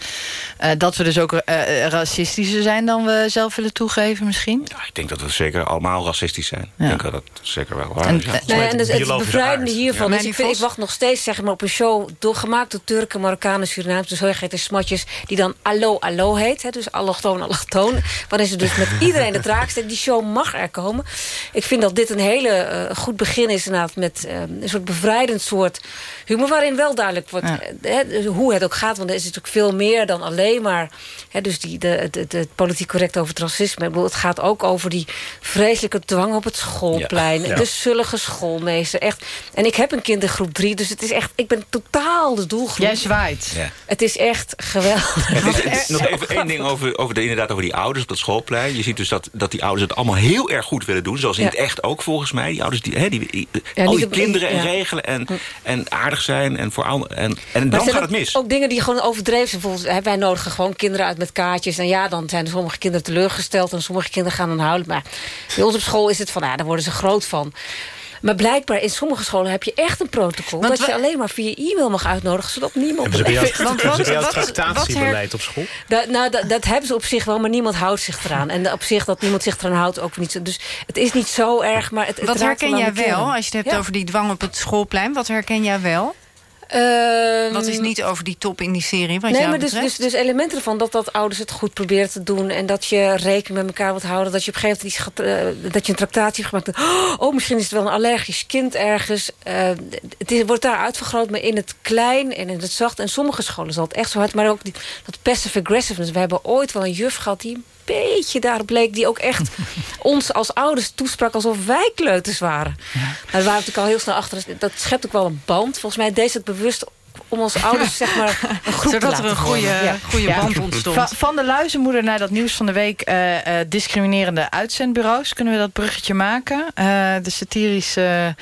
eh, dat we dus ook eh, racistischer zijn dan we zelf willen toegeven misschien. Ik denk dat we zeker allemaal racistisch zijn. Ik denk dat dat zeker wel waar En- is. ja. Nou ja, en dus het bevrijdende hiervan Ja. is... Ik, vind, ik wacht nog steeds zeg maar, op een show... door, gemaakt door Turken, Marokkanen, Surinaams... dus en smatjes... die dan Allo Allo heet. Hè, dus allochtoon, allochtoon. Waarin ze dus met iedereen de draak steekt. Die show mag er komen. Ik vind dat dit een hele eh, goed begin is inderdaad... met een soort bevrijdend soort humor... waarin wel duidelijk wordt hè, hoe het ook gaat. Want er is natuurlijk veel meer dan alleen maar... Hè, dus die, de, het, het, het politiek correct over het racisme. Ik bedoel, het gaat ook over die vreselijke dwang op het schoolplein. Ja. Ja. De zullige schoolmeester. Echt. En ik heb een kind in groep drie, dus het is echt, ik ben totaal de doelgroep. Jij zwaait. Ja. Het is echt geweldig. Het is- het is nog even één ding over, over de, inderdaad over die ouders op dat schoolplein. Je ziet dus dat, dat die ouders het allemaal heel erg goed willen doen. Zoals in Ja. het echt ook volgens mij. Die ouders die, hè, die, die- Ja, al die kinderen en regelen en, en aardig zijn. En, voor al- en, en dan gaat het mis. Ook dingen die gewoon overdreven zijn. Bijvoorbeeld, hè, wij nodigen gewoon kinderen uit met kaartjes. En ja, dan zijn er sommige kinderen teleurgesteld. En sommige kinderen gaan dan huilen. Maar bij ons op school is het van, ja, daar worden ze groot van. Maar blijkbaar in sommige scholen heb je echt een protocol. Want dat je alleen maar via e-mail mag uitnodigen. Zodat niemand... Hebben ze bij jou, Want ze tractatiebeleid op school? Dat, nou, dat, dat hebben ze op zich wel, maar niemand houdt zich eraan. En op zich dat niemand zich eraan houdt ook niet zo. Dus het is niet zo erg, maar het, het Wat herken jij wel, als je het hebt Ja. over die dwang op het schoolplein? Wat herken jij wel? Ehm, Wat is niet over die top in die serie, wat nee, jou maar dus, dus, dus elementen ervan dat, dat ouders het goed proberen te doen... en dat je rekening met elkaar wilt houden. Dat je op een gegeven moment iets eh, dat je een tractatie hebt gemaakt. Oh, misschien is het wel een allergisch kind ergens. Eh, het is, wordt daar uitvergroot, maar in het klein en in het zacht. En sommige scholen zal het echt zo hard. Maar ook die, dat passive aggressiveness. We hebben ooit wel een juf gehad die beetje daarop bleek... die ook echt ons als ouders toesprak alsof wij kleuters waren. Nou, we waren natuurlijk al heel snel achter. dus Dat schept ook wel een band. Volgens mij deed ze het bewust om als ouders zeg maar een groep te Zodat er een goede. Ja. goede band ontstond. Van, van de luizenmoeder naar dat nieuws van de week... eh, eh, discriminerende uitzendbureaus. Kunnen we dat bruggetje maken? Eh, de satirische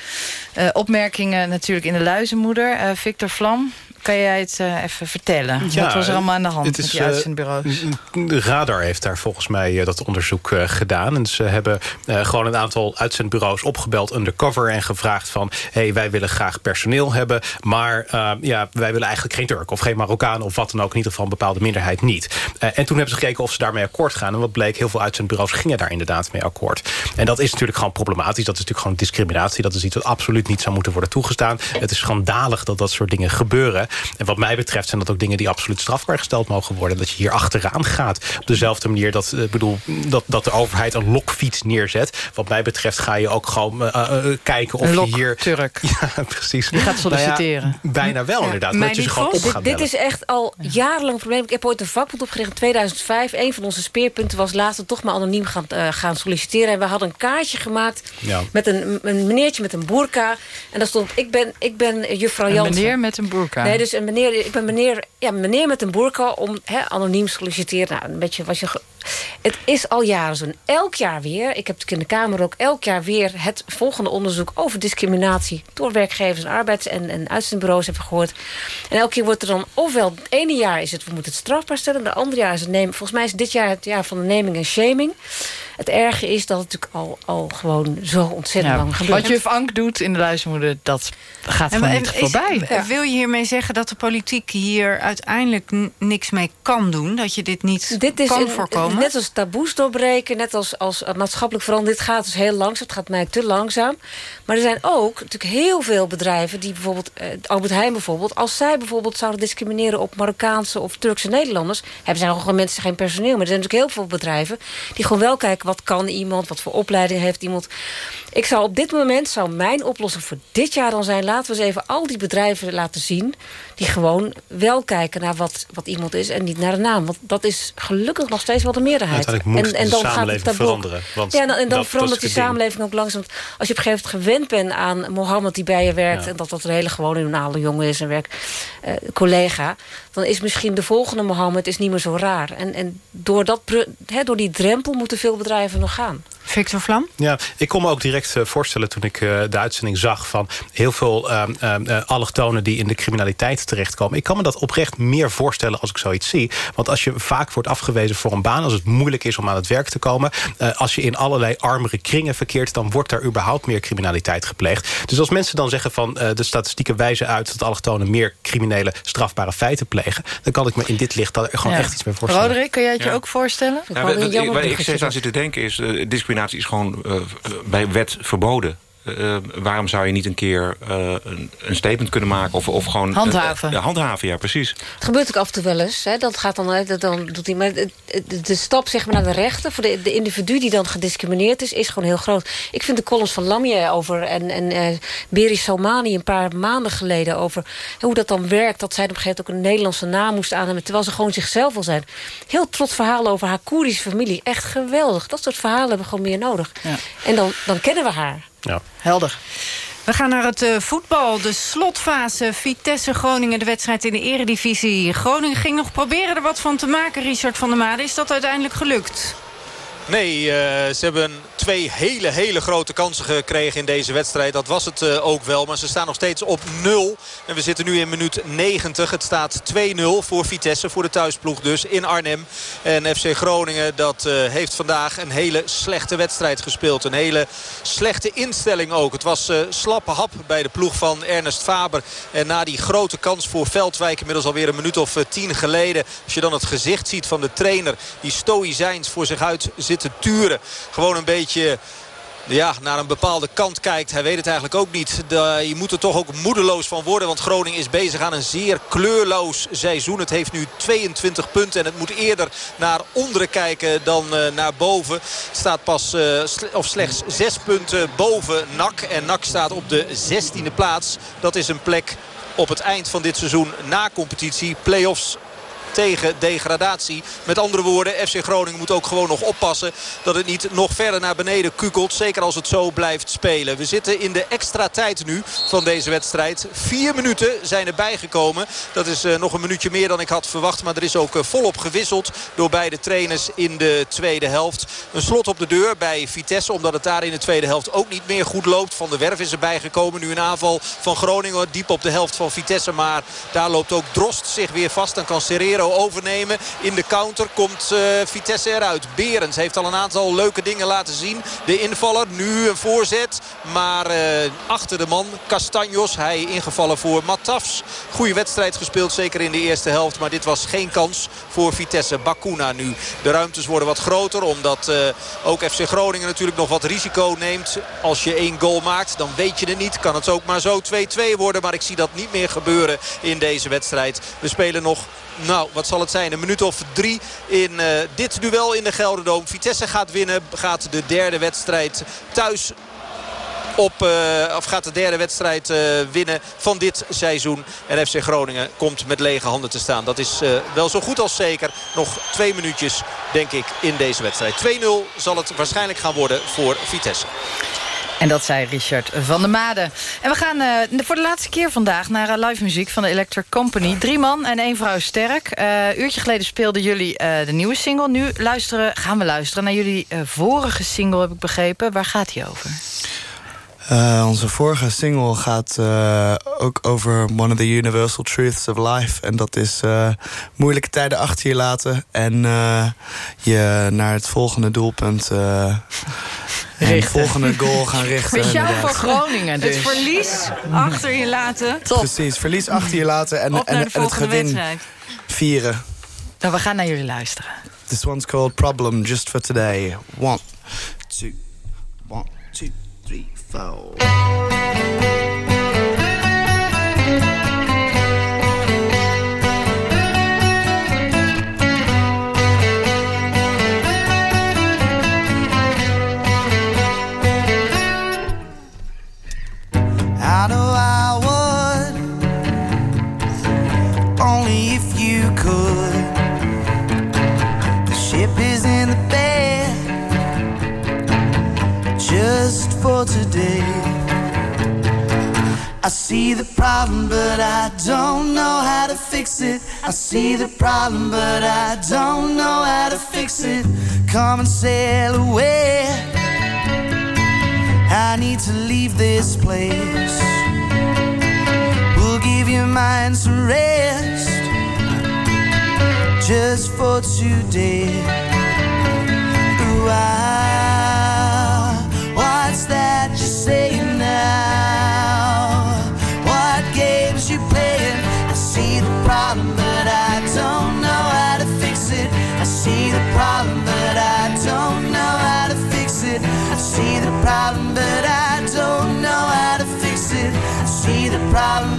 eh, opmerkingen natuurlijk in de luizenmoeder. Eh, Victor Vlam, kan jij het eh, even vertellen? Wat was er allemaal aan de hand het met is, die eh, uitzendbureaus? De Radar heeft daar volgens mij eh, dat onderzoek gedaan. En ze hebben gewoon een aantal uitzendbureaus opgebeld undercover... en gevraagd van, hey, wij willen graag personeel hebben... maar ja, wij willen eigenlijk geen Turk of geen Marokkaan... of wat dan ook, in ieder geval een bepaalde minderheid niet. En toen hebben ze gekeken of ze daarmee akkoord gaan. En wat bleek, heel veel uitzendbureaus gingen daar inderdaad mee akkoord. En dat is natuurlijk gewoon problematisch. Dat is natuurlijk gewoon discriminatie. Dat is iets wat absoluut niet zou moeten worden toegestaan. Het is schandalig dat dat soort dingen gebeuren. En wat mij betreft zijn dat ook dingen die absoluut strafbaar gesteld mogen worden. Dat je hier achteraan gaat. Op dezelfde manier dat, eh, bedoel, dat, dat de overheid een lokfiets neerzet. Wat mij betreft ga je ook gewoon eh, eh, kijken of Een je hier... Turk. Ja, precies. Die gaat Nou ja, solliciteren. bijna wel inderdaad. Maar Dat je ze dit- gewoon op dit, dit is echt al jarenlang een probleem. Ik heb ooit een vakbond opgericht in 2005. Een van onze speerpunten was laten we toch maar anoniem gaan, gaan solliciteren. En we hadden een kaartje gemaakt Ja. met een, een meneertje met een boerka. En daar stond, ik ben, ik ben juffrouw Een Jansen. meneer met een boerka. Nee, dus een meneer, ik ben meneer, ja, meneer met een boerka om hè, anoniem solliciteren. Nou, een beetje was je Het is al jaren zo. Elk jaar weer, ik heb het in de Kamer ook... elk jaar weer het volgende onderzoek over discriminatie... door werkgevers en arbeids- en, en uitzendbureaus hebben gehoord. En elke keer wordt er dan ofwel... het ene jaar is het, we moeten het strafbaar stellen... de andere jaar is het nemen... volgens mij is dit jaar het jaar van de naming en shaming. Het erge is dat het natuurlijk al, al gewoon zo ontzettend lang gebeurt. Wat juf Ank doet in de luistermoeder, dat gaat gewoon niet is- voorbij. eh, Wil je hiermee zeggen dat de politiek hier uiteindelijk niks mee kan doen? Dat je dit niet Dit is kan een- voorkomen? net als taboes doorbreken, net als, als maatschappelijk veranderen. Dit gaat dus heel langzaam, het gaat mij te langzaam. Maar er zijn ook natuurlijk heel veel bedrijven... die bijvoorbeeld, eh, Albert Heijn bijvoorbeeld... als zij bijvoorbeeld zouden discrimineren op Marokkaanse of Turkse Nederlanders... hebben zij gewoon mensen geen personeel. Maar er zijn natuurlijk heel veel bedrijven die gewoon wel kijken... wat kan iemand, wat voor opleiding heeft iemand. Ik zou op dit moment, zou mijn oplossing voor dit jaar dan zijn... laten we eens even al die bedrijven laten zien... die gewoon wel kijken naar wat, wat iemand is en niet naar de naam. Want dat is gelukkig nog steeds wel de meerderheid. Uiteindelijk moet en, en de dan gaat samenleving het veranderen, want ja, en dan, en dat- verandert die ding. samenleving ook langzaam. Als je op een gegeven moment gewend bent aan Mohammed die bij je werkt... en dat dat een hele gewone normale jongen is, een werk, eh, collega... dan is misschien de volgende Mohammed is niet meer zo raar. En, en door, dat, door die drempel moeten veel bedrijven nog gaan. Victor Vlam? Ja, ik kon me ook direct eh, voorstellen toen ik eh, de uitzending zag... van heel veel ehm, ehm, eh, allochtonen die in de criminaliteit terechtkomen. Ik kan me dat oprecht meer voorstellen als ik zoiets zie. Want als je vaak wordt afgewezen voor een baan... als het moeilijk is om aan het werk te komen... eh, als je in allerlei armere kringen verkeert... dan wordt daar überhaupt meer criminaliteit gepleegd. Dus als mensen dan zeggen van eh, de statistieken wijzen uit... dat allochtonen meer criminele strafbare feiten plegen... dan kan ik me in dit licht daar gewoon Ja. echt iets meer voorstellen. Roderick, kun jij het je ook voorstellen? Ja, wat- ik steeds aan zit te denken is... is gewoon eh, bij wet verboden. Eh, waarom zou je niet een keer eh, een, een statement kunnen maken? Of, of gewoon... Handhaven. ja, handhaven, ja, precies. Het gebeurt ook af en toe wel eens. Hè. Dat gaat dan, dat dan doet hij, maar de stap zeg maar, naar de rechten... voor de, de individu die dan gediscrimineerd is... is gewoon heel groot. Ik vind de columns van Lamje over... en, en eh, Beri Somani een paar maanden geleden... over hoe dat dan werkt. Dat zij op een gegeven moment ook een Nederlandse naam moest aannemen... terwijl ze gewoon zichzelf wil zijn. Heel trots verhaal over haar Koerdische familie. Echt geweldig. Dat soort verhalen hebben we gewoon meer nodig. En dan, dan kennen we haar. Ja. Helder. We gaan naar het eh, voetbal. De slotfase. Vitesse Groningen, de wedstrijd in de eredivisie. Groningen ging nog proberen er wat van te maken, Richard van der Made. Is dat uiteindelijk gelukt? Nee, eh, ze hebben twee hele, hele grote kansen gekregen in deze wedstrijd. Dat was het eh, ook wel, maar ze staan nog steeds op 0. En we zitten nu in minuut 90. Het staat 2-0 voor Vitesse, voor de thuisploeg dus, in Arnhem. En FC Groningen, dat eh, heeft vandaag een hele slechte wedstrijd gespeeld. Een hele slechte instelling ook. Het was slappe hap bij de ploeg van Ernest Faber. En na die grote kans voor Veldwijk, inmiddels alweer een minuut of tien geleden. Als je dan het gezicht ziet van de trainer, die stoïcijns voor zich uit zit te turen. Gewoon een beetje ja, naar een bepaalde kant kijkt. Hij weet het eigenlijk ook niet. Je moet er toch ook moedeloos van worden. Want Groningen is bezig aan een zeer kleurloos seizoen. Het heeft nu 22 punten. En het moet eerder naar onderen kijken dan eh, naar boven. Het staat pas eh, of slechts 6 punten boven NAC. En NAC staat op de 16e plaats. Dat is een plek op het eind van dit seizoen na competitie. Play-offs tegen degradatie. Met andere woorden, FC Groningen moet ook gewoon nog oppassen... dat het niet nog verder naar beneden kukelt. Zeker als het zo blijft spelen. We zitten in de extra tijd nu van deze wedstrijd. Vier minuten zijn er bijgekomen. Dat is eh, nog een minuutje meer dan ik had verwacht. Maar er is ook eh, volop gewisseld door beide trainers in de tweede helft. Een slot op de deur bij Vitesse. Omdat het daar in de tweede helft ook niet meer goed loopt. Van de Werf is erbij gekomen. Nu een aanval van Groningen diep op de helft van Vitesse. Maar daar loopt ook Drost zich weer vast. Dan kan Serrero overnemen. In de counter komt eh, Vitesse eruit. Berens heeft al een aantal leuke dingen laten zien. De invaller, nu een voorzet. Maar eh, achter de man, Castanjos. Hij ingevallen voor Matafs. Goede wedstrijd gespeeld, zeker in de eerste helft. Maar dit was geen kans voor Vitesse. Bakuna nu. De ruimtes worden wat groter. Omdat eh, ook FC Groningen natuurlijk nog wat risico neemt. Als je één goal maakt, dan weet je het niet. Kan het ook maar zo 2-2 worden. Maar ik zie dat niet meer gebeuren in deze wedstrijd. We spelen nog nou, wat zal het zijn? Een minuut of drie in eh, dit duel in de Gelderdoom. Vitesse gaat winnen. Gaat de derde wedstrijd thuis op, eh, of gaat de derde wedstrijd eh, winnen van dit seizoen. En FC Groningen komt met lege handen te staan. Dat is wel zo goed als zeker. Nog twee minuutjes, denk ik, in deze wedstrijd. 2-0 zal het waarschijnlijk gaan worden voor Vitesse. En dat zei Richard van der Made. En we gaan uh, voor de laatste keer vandaag naar uh, live muziek van de Electric Company. Drie man en één vrouw sterk. Uh, uurtje geleden speelden jullie de nieuwe single. Nu luisteren, gaan we luisteren naar jullie vorige single, heb ik begrepen. Waar gaat die over? Onze vorige single gaat ook over one of the universal truths of life. En dat is moeilijke tijden achter je laten. En je naar het volgende doelpunt... en volgende goal gaan richten. Speciaal voor Groningen dus. Het verlies achter je laten. Top. Precies, verlies achter je laten en, en, en het gewin wedstrijd. vieren. Nou, we gaan naar jullie luisteren. This one's called Problem Just for Today. One, two, one, two, three, four. I know I would. Only if you could. The ship is in the bed Just for today. I see the problem but I don't know how to fix it. I see the problem but I don't know how to fix it. Come and sail away I need to leave this place. We'll give your mind some rest just for today. Ooh, ah, problem,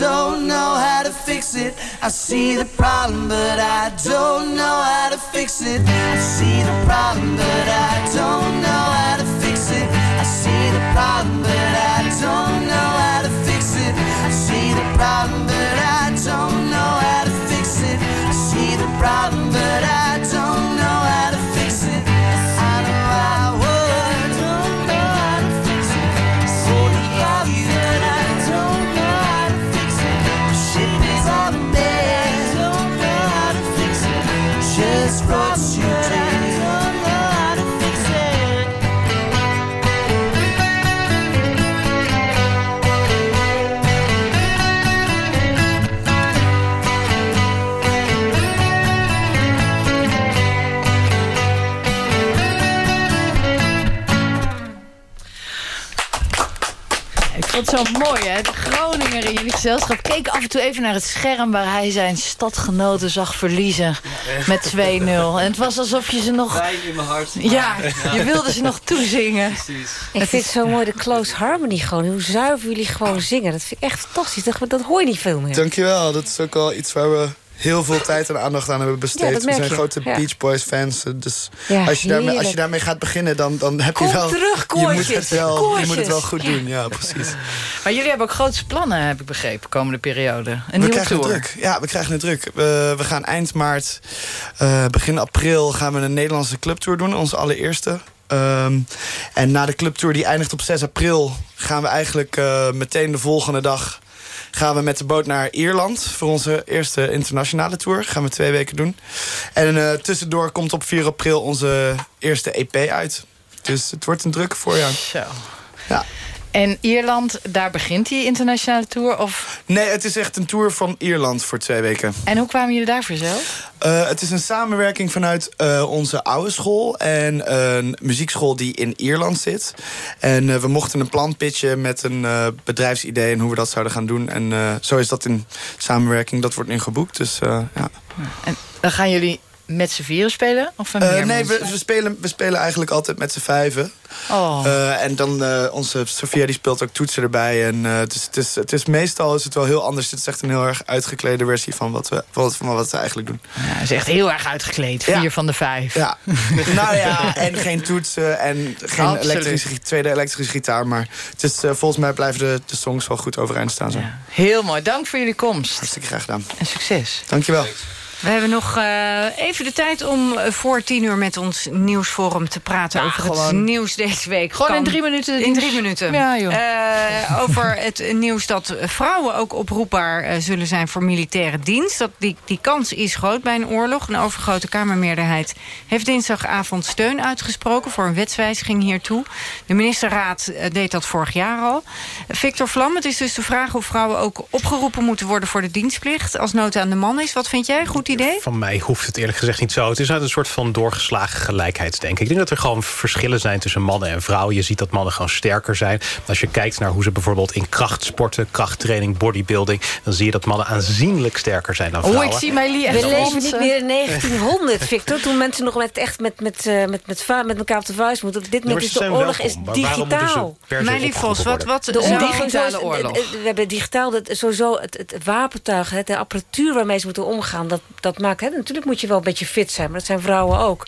don't know how to fix it. I see the problem, but I don't know how to fix it. I see the problem, but I don't know how to fix it. I see the problem, but I don't know how to fix it. I see the problem, but I don't know how to fix it. I see the problem, but I vond het zo mooi, hè? De Groninger in jullie gezelschap keek af en toe even naar het scherm... waar hij zijn stadgenoten zag verliezen met 2-0. En het was alsof je ze nog... Pijn in mijn hart. Ja, je wilde ze nog toezingen. Ik vind het zo mooi, de close harmony gewoon. Hoe zuiver jullie gewoon zingen. Dat vind ik echt fantastisch. Dat, dat hoor je niet veel meer. Dankjewel, dat is ook al iets waar we heel veel tijd en aandacht aan hebben besteed. we zijn je. grote Ja. Beach Boys fans. Dus Ja, als, je daarmee, als je daarmee gaat beginnen, dan, dan heb Kom je wel... terug, je, moet koortjes, het wel, je moet het wel koortjes. goed doen, ja, precies. Maar jullie hebben ook grootste plannen, heb ik begrepen, komende periode. Een we nieuwe krijgen het druk. Ja, we krijgen het druk. We, we gaan eind maart, eh, begin april... gaan we een Nederlandse clubtour doen, onze allereerste. Ehm, en na de clubtour, die eindigt op 6 april... gaan we eigenlijk eh, meteen de volgende dag... gaan we met de boot naar Ierland... voor onze eerste internationale tour. Gaan we twee weken doen. En eh, tussendoor komt op 4 april onze eerste EP uit. Dus het wordt een drukke voorjaar. Zo. Ja. En Ierland, daar begint die internationale tour? Of... Nee, het is echt een tour van Ierland voor twee weken. En hoe kwamen jullie daarvoor zo? Uh, het is een samenwerking vanuit uh, onze oude school... en een muziekschool die in Ierland zit. En uh, we mochten een plan pitchen met een bedrijfsidee... en hoe we dat zouden gaan doen. En zo is dat in samenwerking. Dat wordt nu geboekt, dus ja. En dan gaan jullie met z'n vieren spelen? Of uh, nee, we, we, spelen, we spelen eigenlijk altijd met z'n vijven. Oh. Uh, en dan uh, onze Sofia die speelt ook toetsen erbij. En dus het, is, het is meestal is het wel heel anders. Het is echt een heel erg uitgeklede versie van wat we, van wat we eigenlijk doen. Ja, het is echt heel erg uitgekleed. Vier ja. van de vijf. Ja. nou ja, en geen toetsen en geen elektrische, tweede elektrische gitaar. Maar het is, volgens mij blijven de, de songs wel goed overeind staan. Zo. Ja. Heel mooi. Dank voor jullie komst. Hartstikke graag gedaan. En succes. Dankjewel. We hebben nog uh, even de tijd om voor tien uur met ons nieuwsforum te praten... Ja, over gewoon. het nieuws deze week. Gewoon kan... in drie minuten. In drie minuten. Ja, joh. Uh, over het nieuws dat vrouwen ook oproepbaar uh, zullen zijn voor militaire dienst. Dat die, die kans is groot bij een oorlog. Een overgrote Kamermeerderheid heeft dinsdagavond steun uitgesproken... voor een wetswijziging hiertoe. De ministerraad deed dat vorig jaar al. Victor Vlam, het is dus de vraag of vrouwen ook opgeroepen moeten worden... voor de dienstplicht als nood aan de man is. Wat vind jij? Goed idee? Van mij hoeft het eerlijk gezegd niet zo. Het is uit een soort van doorgeslagen gelijkheidsdenken. Ik denk dat er gewoon verschillen zijn tussen mannen en vrouwen. Je ziet dat mannen gewoon sterker zijn. Als je kijkt naar hoe ze bijvoorbeeld in krachtsporten... krachttraining, bodybuilding... dan zie je dat mannen aanzienlijk sterker zijn dan vrouwen. Oh, ik zie echt We leven niet meer in 1900, Victor. Toen mensen nog met, echt met, met, uh, met, met, met elkaar op de vuist moeten. Op dit moment is de oorlog is digitaal. Meili Vos, wat, wat de digitale oorlog? We hebben digitaal, dat, sowieso het, het wapentuig, het, de apparatuur waarmee ze moeten omgaan... dat, dat maakt, hè, natuurlijk moet je wel een beetje fit zijn, maar dat zijn vrouwen ook.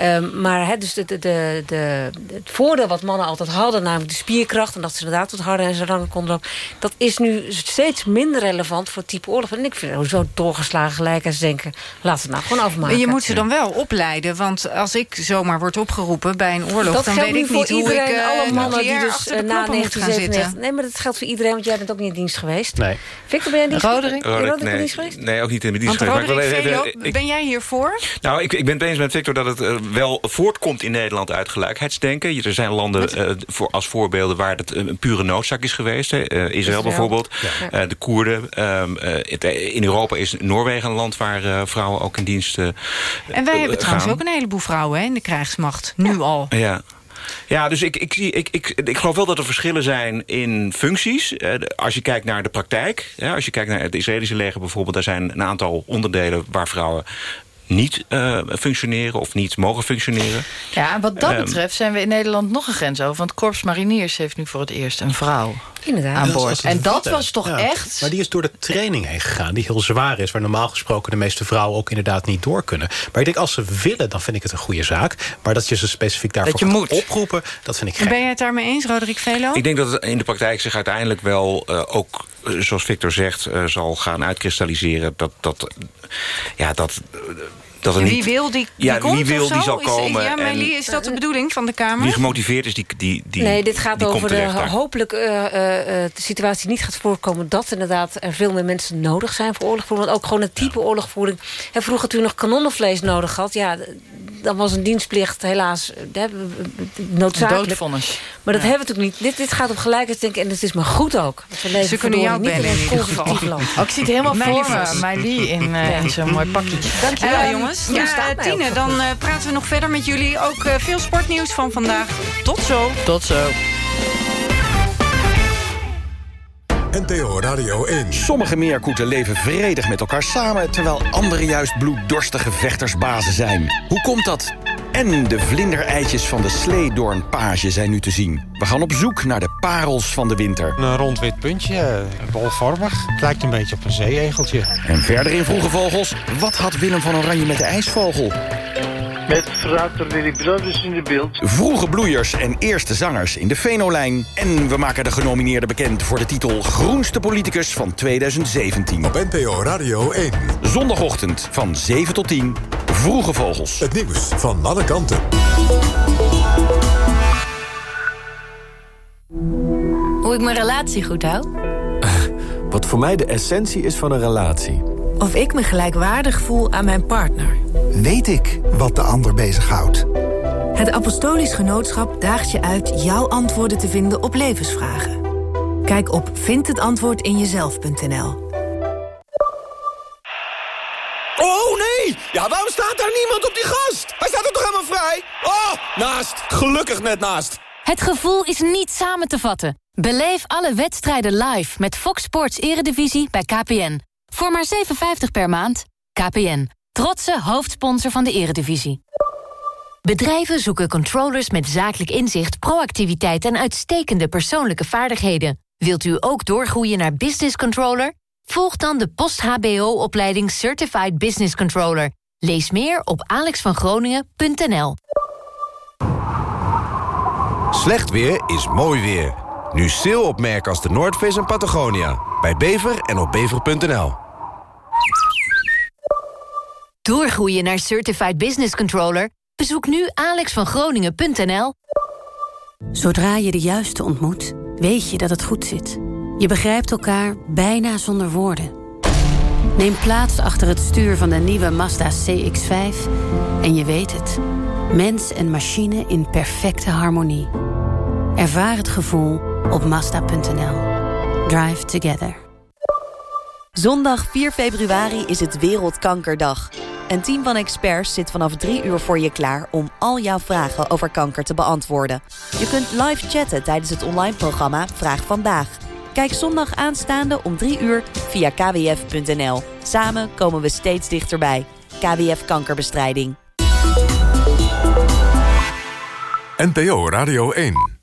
Um, maar hè, dus de, de, de, de, het voordeel wat mannen altijd hadden... namelijk de spierkracht en dat ze inderdaad wat harder en zo lang konden lopen... dat is nu steeds minder relevant voor het type oorlog. En ik vind het zo doorgeslagen gelijkheidsdenken. Laat het nou gewoon afmaken. Je moet ze dan wel opleiden. Want als ik zomaar word opgeroepen bij een oorlog... dat dan weet ik niet iedereen, hoe ik uh, alle mannen die dus uh, na 1997... Nee, maar dat geldt voor iedereen, want jij bent ook niet in dienst geweest. Nee. Victor, ben jij in dienst Roderick? Roderick, nee, in dienst geweest? Nee, ook niet in dienst want geweest. Roderick, maar ik wil Velo, even, ik, ben jij hiervoor? Nou, ik, ik ben het eens met Victor dat het uh, wel voortkomt komt in Nederland uit gelijkheidsdenken. Er zijn landen uh, voor, als voorbeelden waar het een pure noodzaak is geweest. Hè. Uh, Israël, Israël bijvoorbeeld, ja. uh, de Koerden. Um, het, in Europa is Noorwegen een land waar vrouwen ook in dienst En wij hebben trouwens ook een heleboel vrouwen hè, in de krijgsmacht. Nu ja. al. Ja. Ja, dus ik, ik, ik, ik, ik geloof wel dat er verschillen zijn in functies. Als je kijkt naar de praktijk. Als je kijkt naar het Israëlische leger bijvoorbeeld... daar zijn een aantal onderdelen waar vrouwen niet uh, functioneren of niet mogen functioneren. Ja, en wat dat Um, betreft zijn we in Nederland nog een grens over. Want Korps Mariniers heeft nu voor het eerst een vrouw Inderdaad. aan boord. En dat was toch ja. echt... Maar die is door de training heen gegaan, die heel zwaar is... waar normaal gesproken de meeste vrouwen ook inderdaad niet door kunnen. Maar ik denk, als ze willen, dan vind ik het een goede zaak. Maar dat je ze specifiek daarvoor Dat je moet. oproepen, dat vind ik gek. Ben jij het daarmee eens, Roderick Velo? Ik denk dat het in de praktijk zich uiteindelijk wel uh, ook, zoals Victor zegt, uh, zal gaan uitkristalliseren. Dat, dat, ja, dat, dat er Wie niet, wil, die, die ja, komt wie wil, of zo? die zal Is- komen. ja, en Meili, is dat de bedoeling van de Kamer? wie gemotiveerd is, die, die, die nee, dit gaat die over komt de daar. hopelijk uh, uh, de situatie niet gaat voorkomen... dat inderdaad er veel meer mensen nodig zijn voor oorlogvoering. Want ook gewoon een type oorlogvoering. En vroeger toen je nog kanonnenvlees nodig had... ja, dan was een dienstplicht helaas uh, noodzakelijk. Doodvonnis. Maar dat Ja. hebben we natuurlijk niet. Dit, dit gaat om gelijkheidsdenken en het is maar goed ook. Want we leven Ze kunnen jou niet bellen in een ieder geval. ik zie het helemaal voor me. Meili in, uh, in zo'n mooi pakje. Dankjewel, Eh, jongens. Ja. Tine, dan eh, praten we nog verder met jullie. Ook eh, veel sportnieuws van vandaag. Tot zo. Tot zo. NTO Radio 1. Sommige meerkoeten leven vredig met elkaar samen... terwijl andere juist bloeddorstige vechtersbazen zijn. Hoe komt dat? En de vlindereitjes van de sleedoornpage zijn nu te zien. We gaan op zoek naar de parels van de winter. Een rond wit puntje, eh, bolvormig. Het lijkt een beetje op een zeeegeltje. En verder in Vroege Vogels, wat had Willem van Oranje met de ijsvogel? Met Frater Willy Brothers in de beeld. Vroege bloeiers en eerste zangers in de Venolijn. En we maken de genomineerden bekend voor de titel Groenste Politicus van 2017. Op NPO Radio 1. Zondagochtend van 7 tot 10. Vroege Vogels. Het nieuws van alle kanten. Hoe ik mijn relatie goed hou? Wat voor mij de essentie is van een relatie. Of ik me gelijkwaardig voel aan mijn partner? Weet ik wat de ander bezighoudt? Het Apostolisch Genootschap daagt je uit jouw antwoorden te vinden op levensvragen. Kijk op vindhetantwoordinjezelf.nl Ja, waarom staat daar niemand op die gast? Hij staat er toch helemaal vrij? Oh, naast. Gelukkig net naast. Het gevoel is niet samen te vatten. Beleef alle wedstrijden live met Fox Sports Eredivisie bij KPN. Voor maar 7,50 per maand. KPN, trotse hoofdsponsor van de Eredivisie. Bedrijven zoeken controllers met zakelijk inzicht, proactiviteit en uitstekende persoonlijke vaardigheden. Wilt u ook doorgroeien naar business controller? Volg dan de post-HBO-opleiding Certified Business Controller. Lees meer op alexvangroningen.nl. Slecht weer is mooi weer. Nu sale op merken als de Noordvis en Patagonia. Bij Bever en op bever.nl. Doorgroeien naar Certified Business Controller? Bezoek nu alexvangroningen.nl. Zodra je de juiste ontmoet, weet je dat het goed zit. Je begrijpt elkaar bijna zonder woorden. Neem plaats achter het stuur van de nieuwe Mazda CX-5 en je weet het. Mens en machine in perfecte harmonie. Ervaar het gevoel op Mazda.nl. Drive together. Zondag 4 februari is het Wereldkankerdag. Een team van experts zit vanaf drie uur voor je klaar... om al jouw vragen over kanker te beantwoorden. Je kunt live chatten tijdens het online programma Vraag Vandaag. Kijk zondag aanstaande om drie uur via kwf.nl. Samen komen we steeds dichterbij. KWF Kankerbestrijding. NPO Radio 1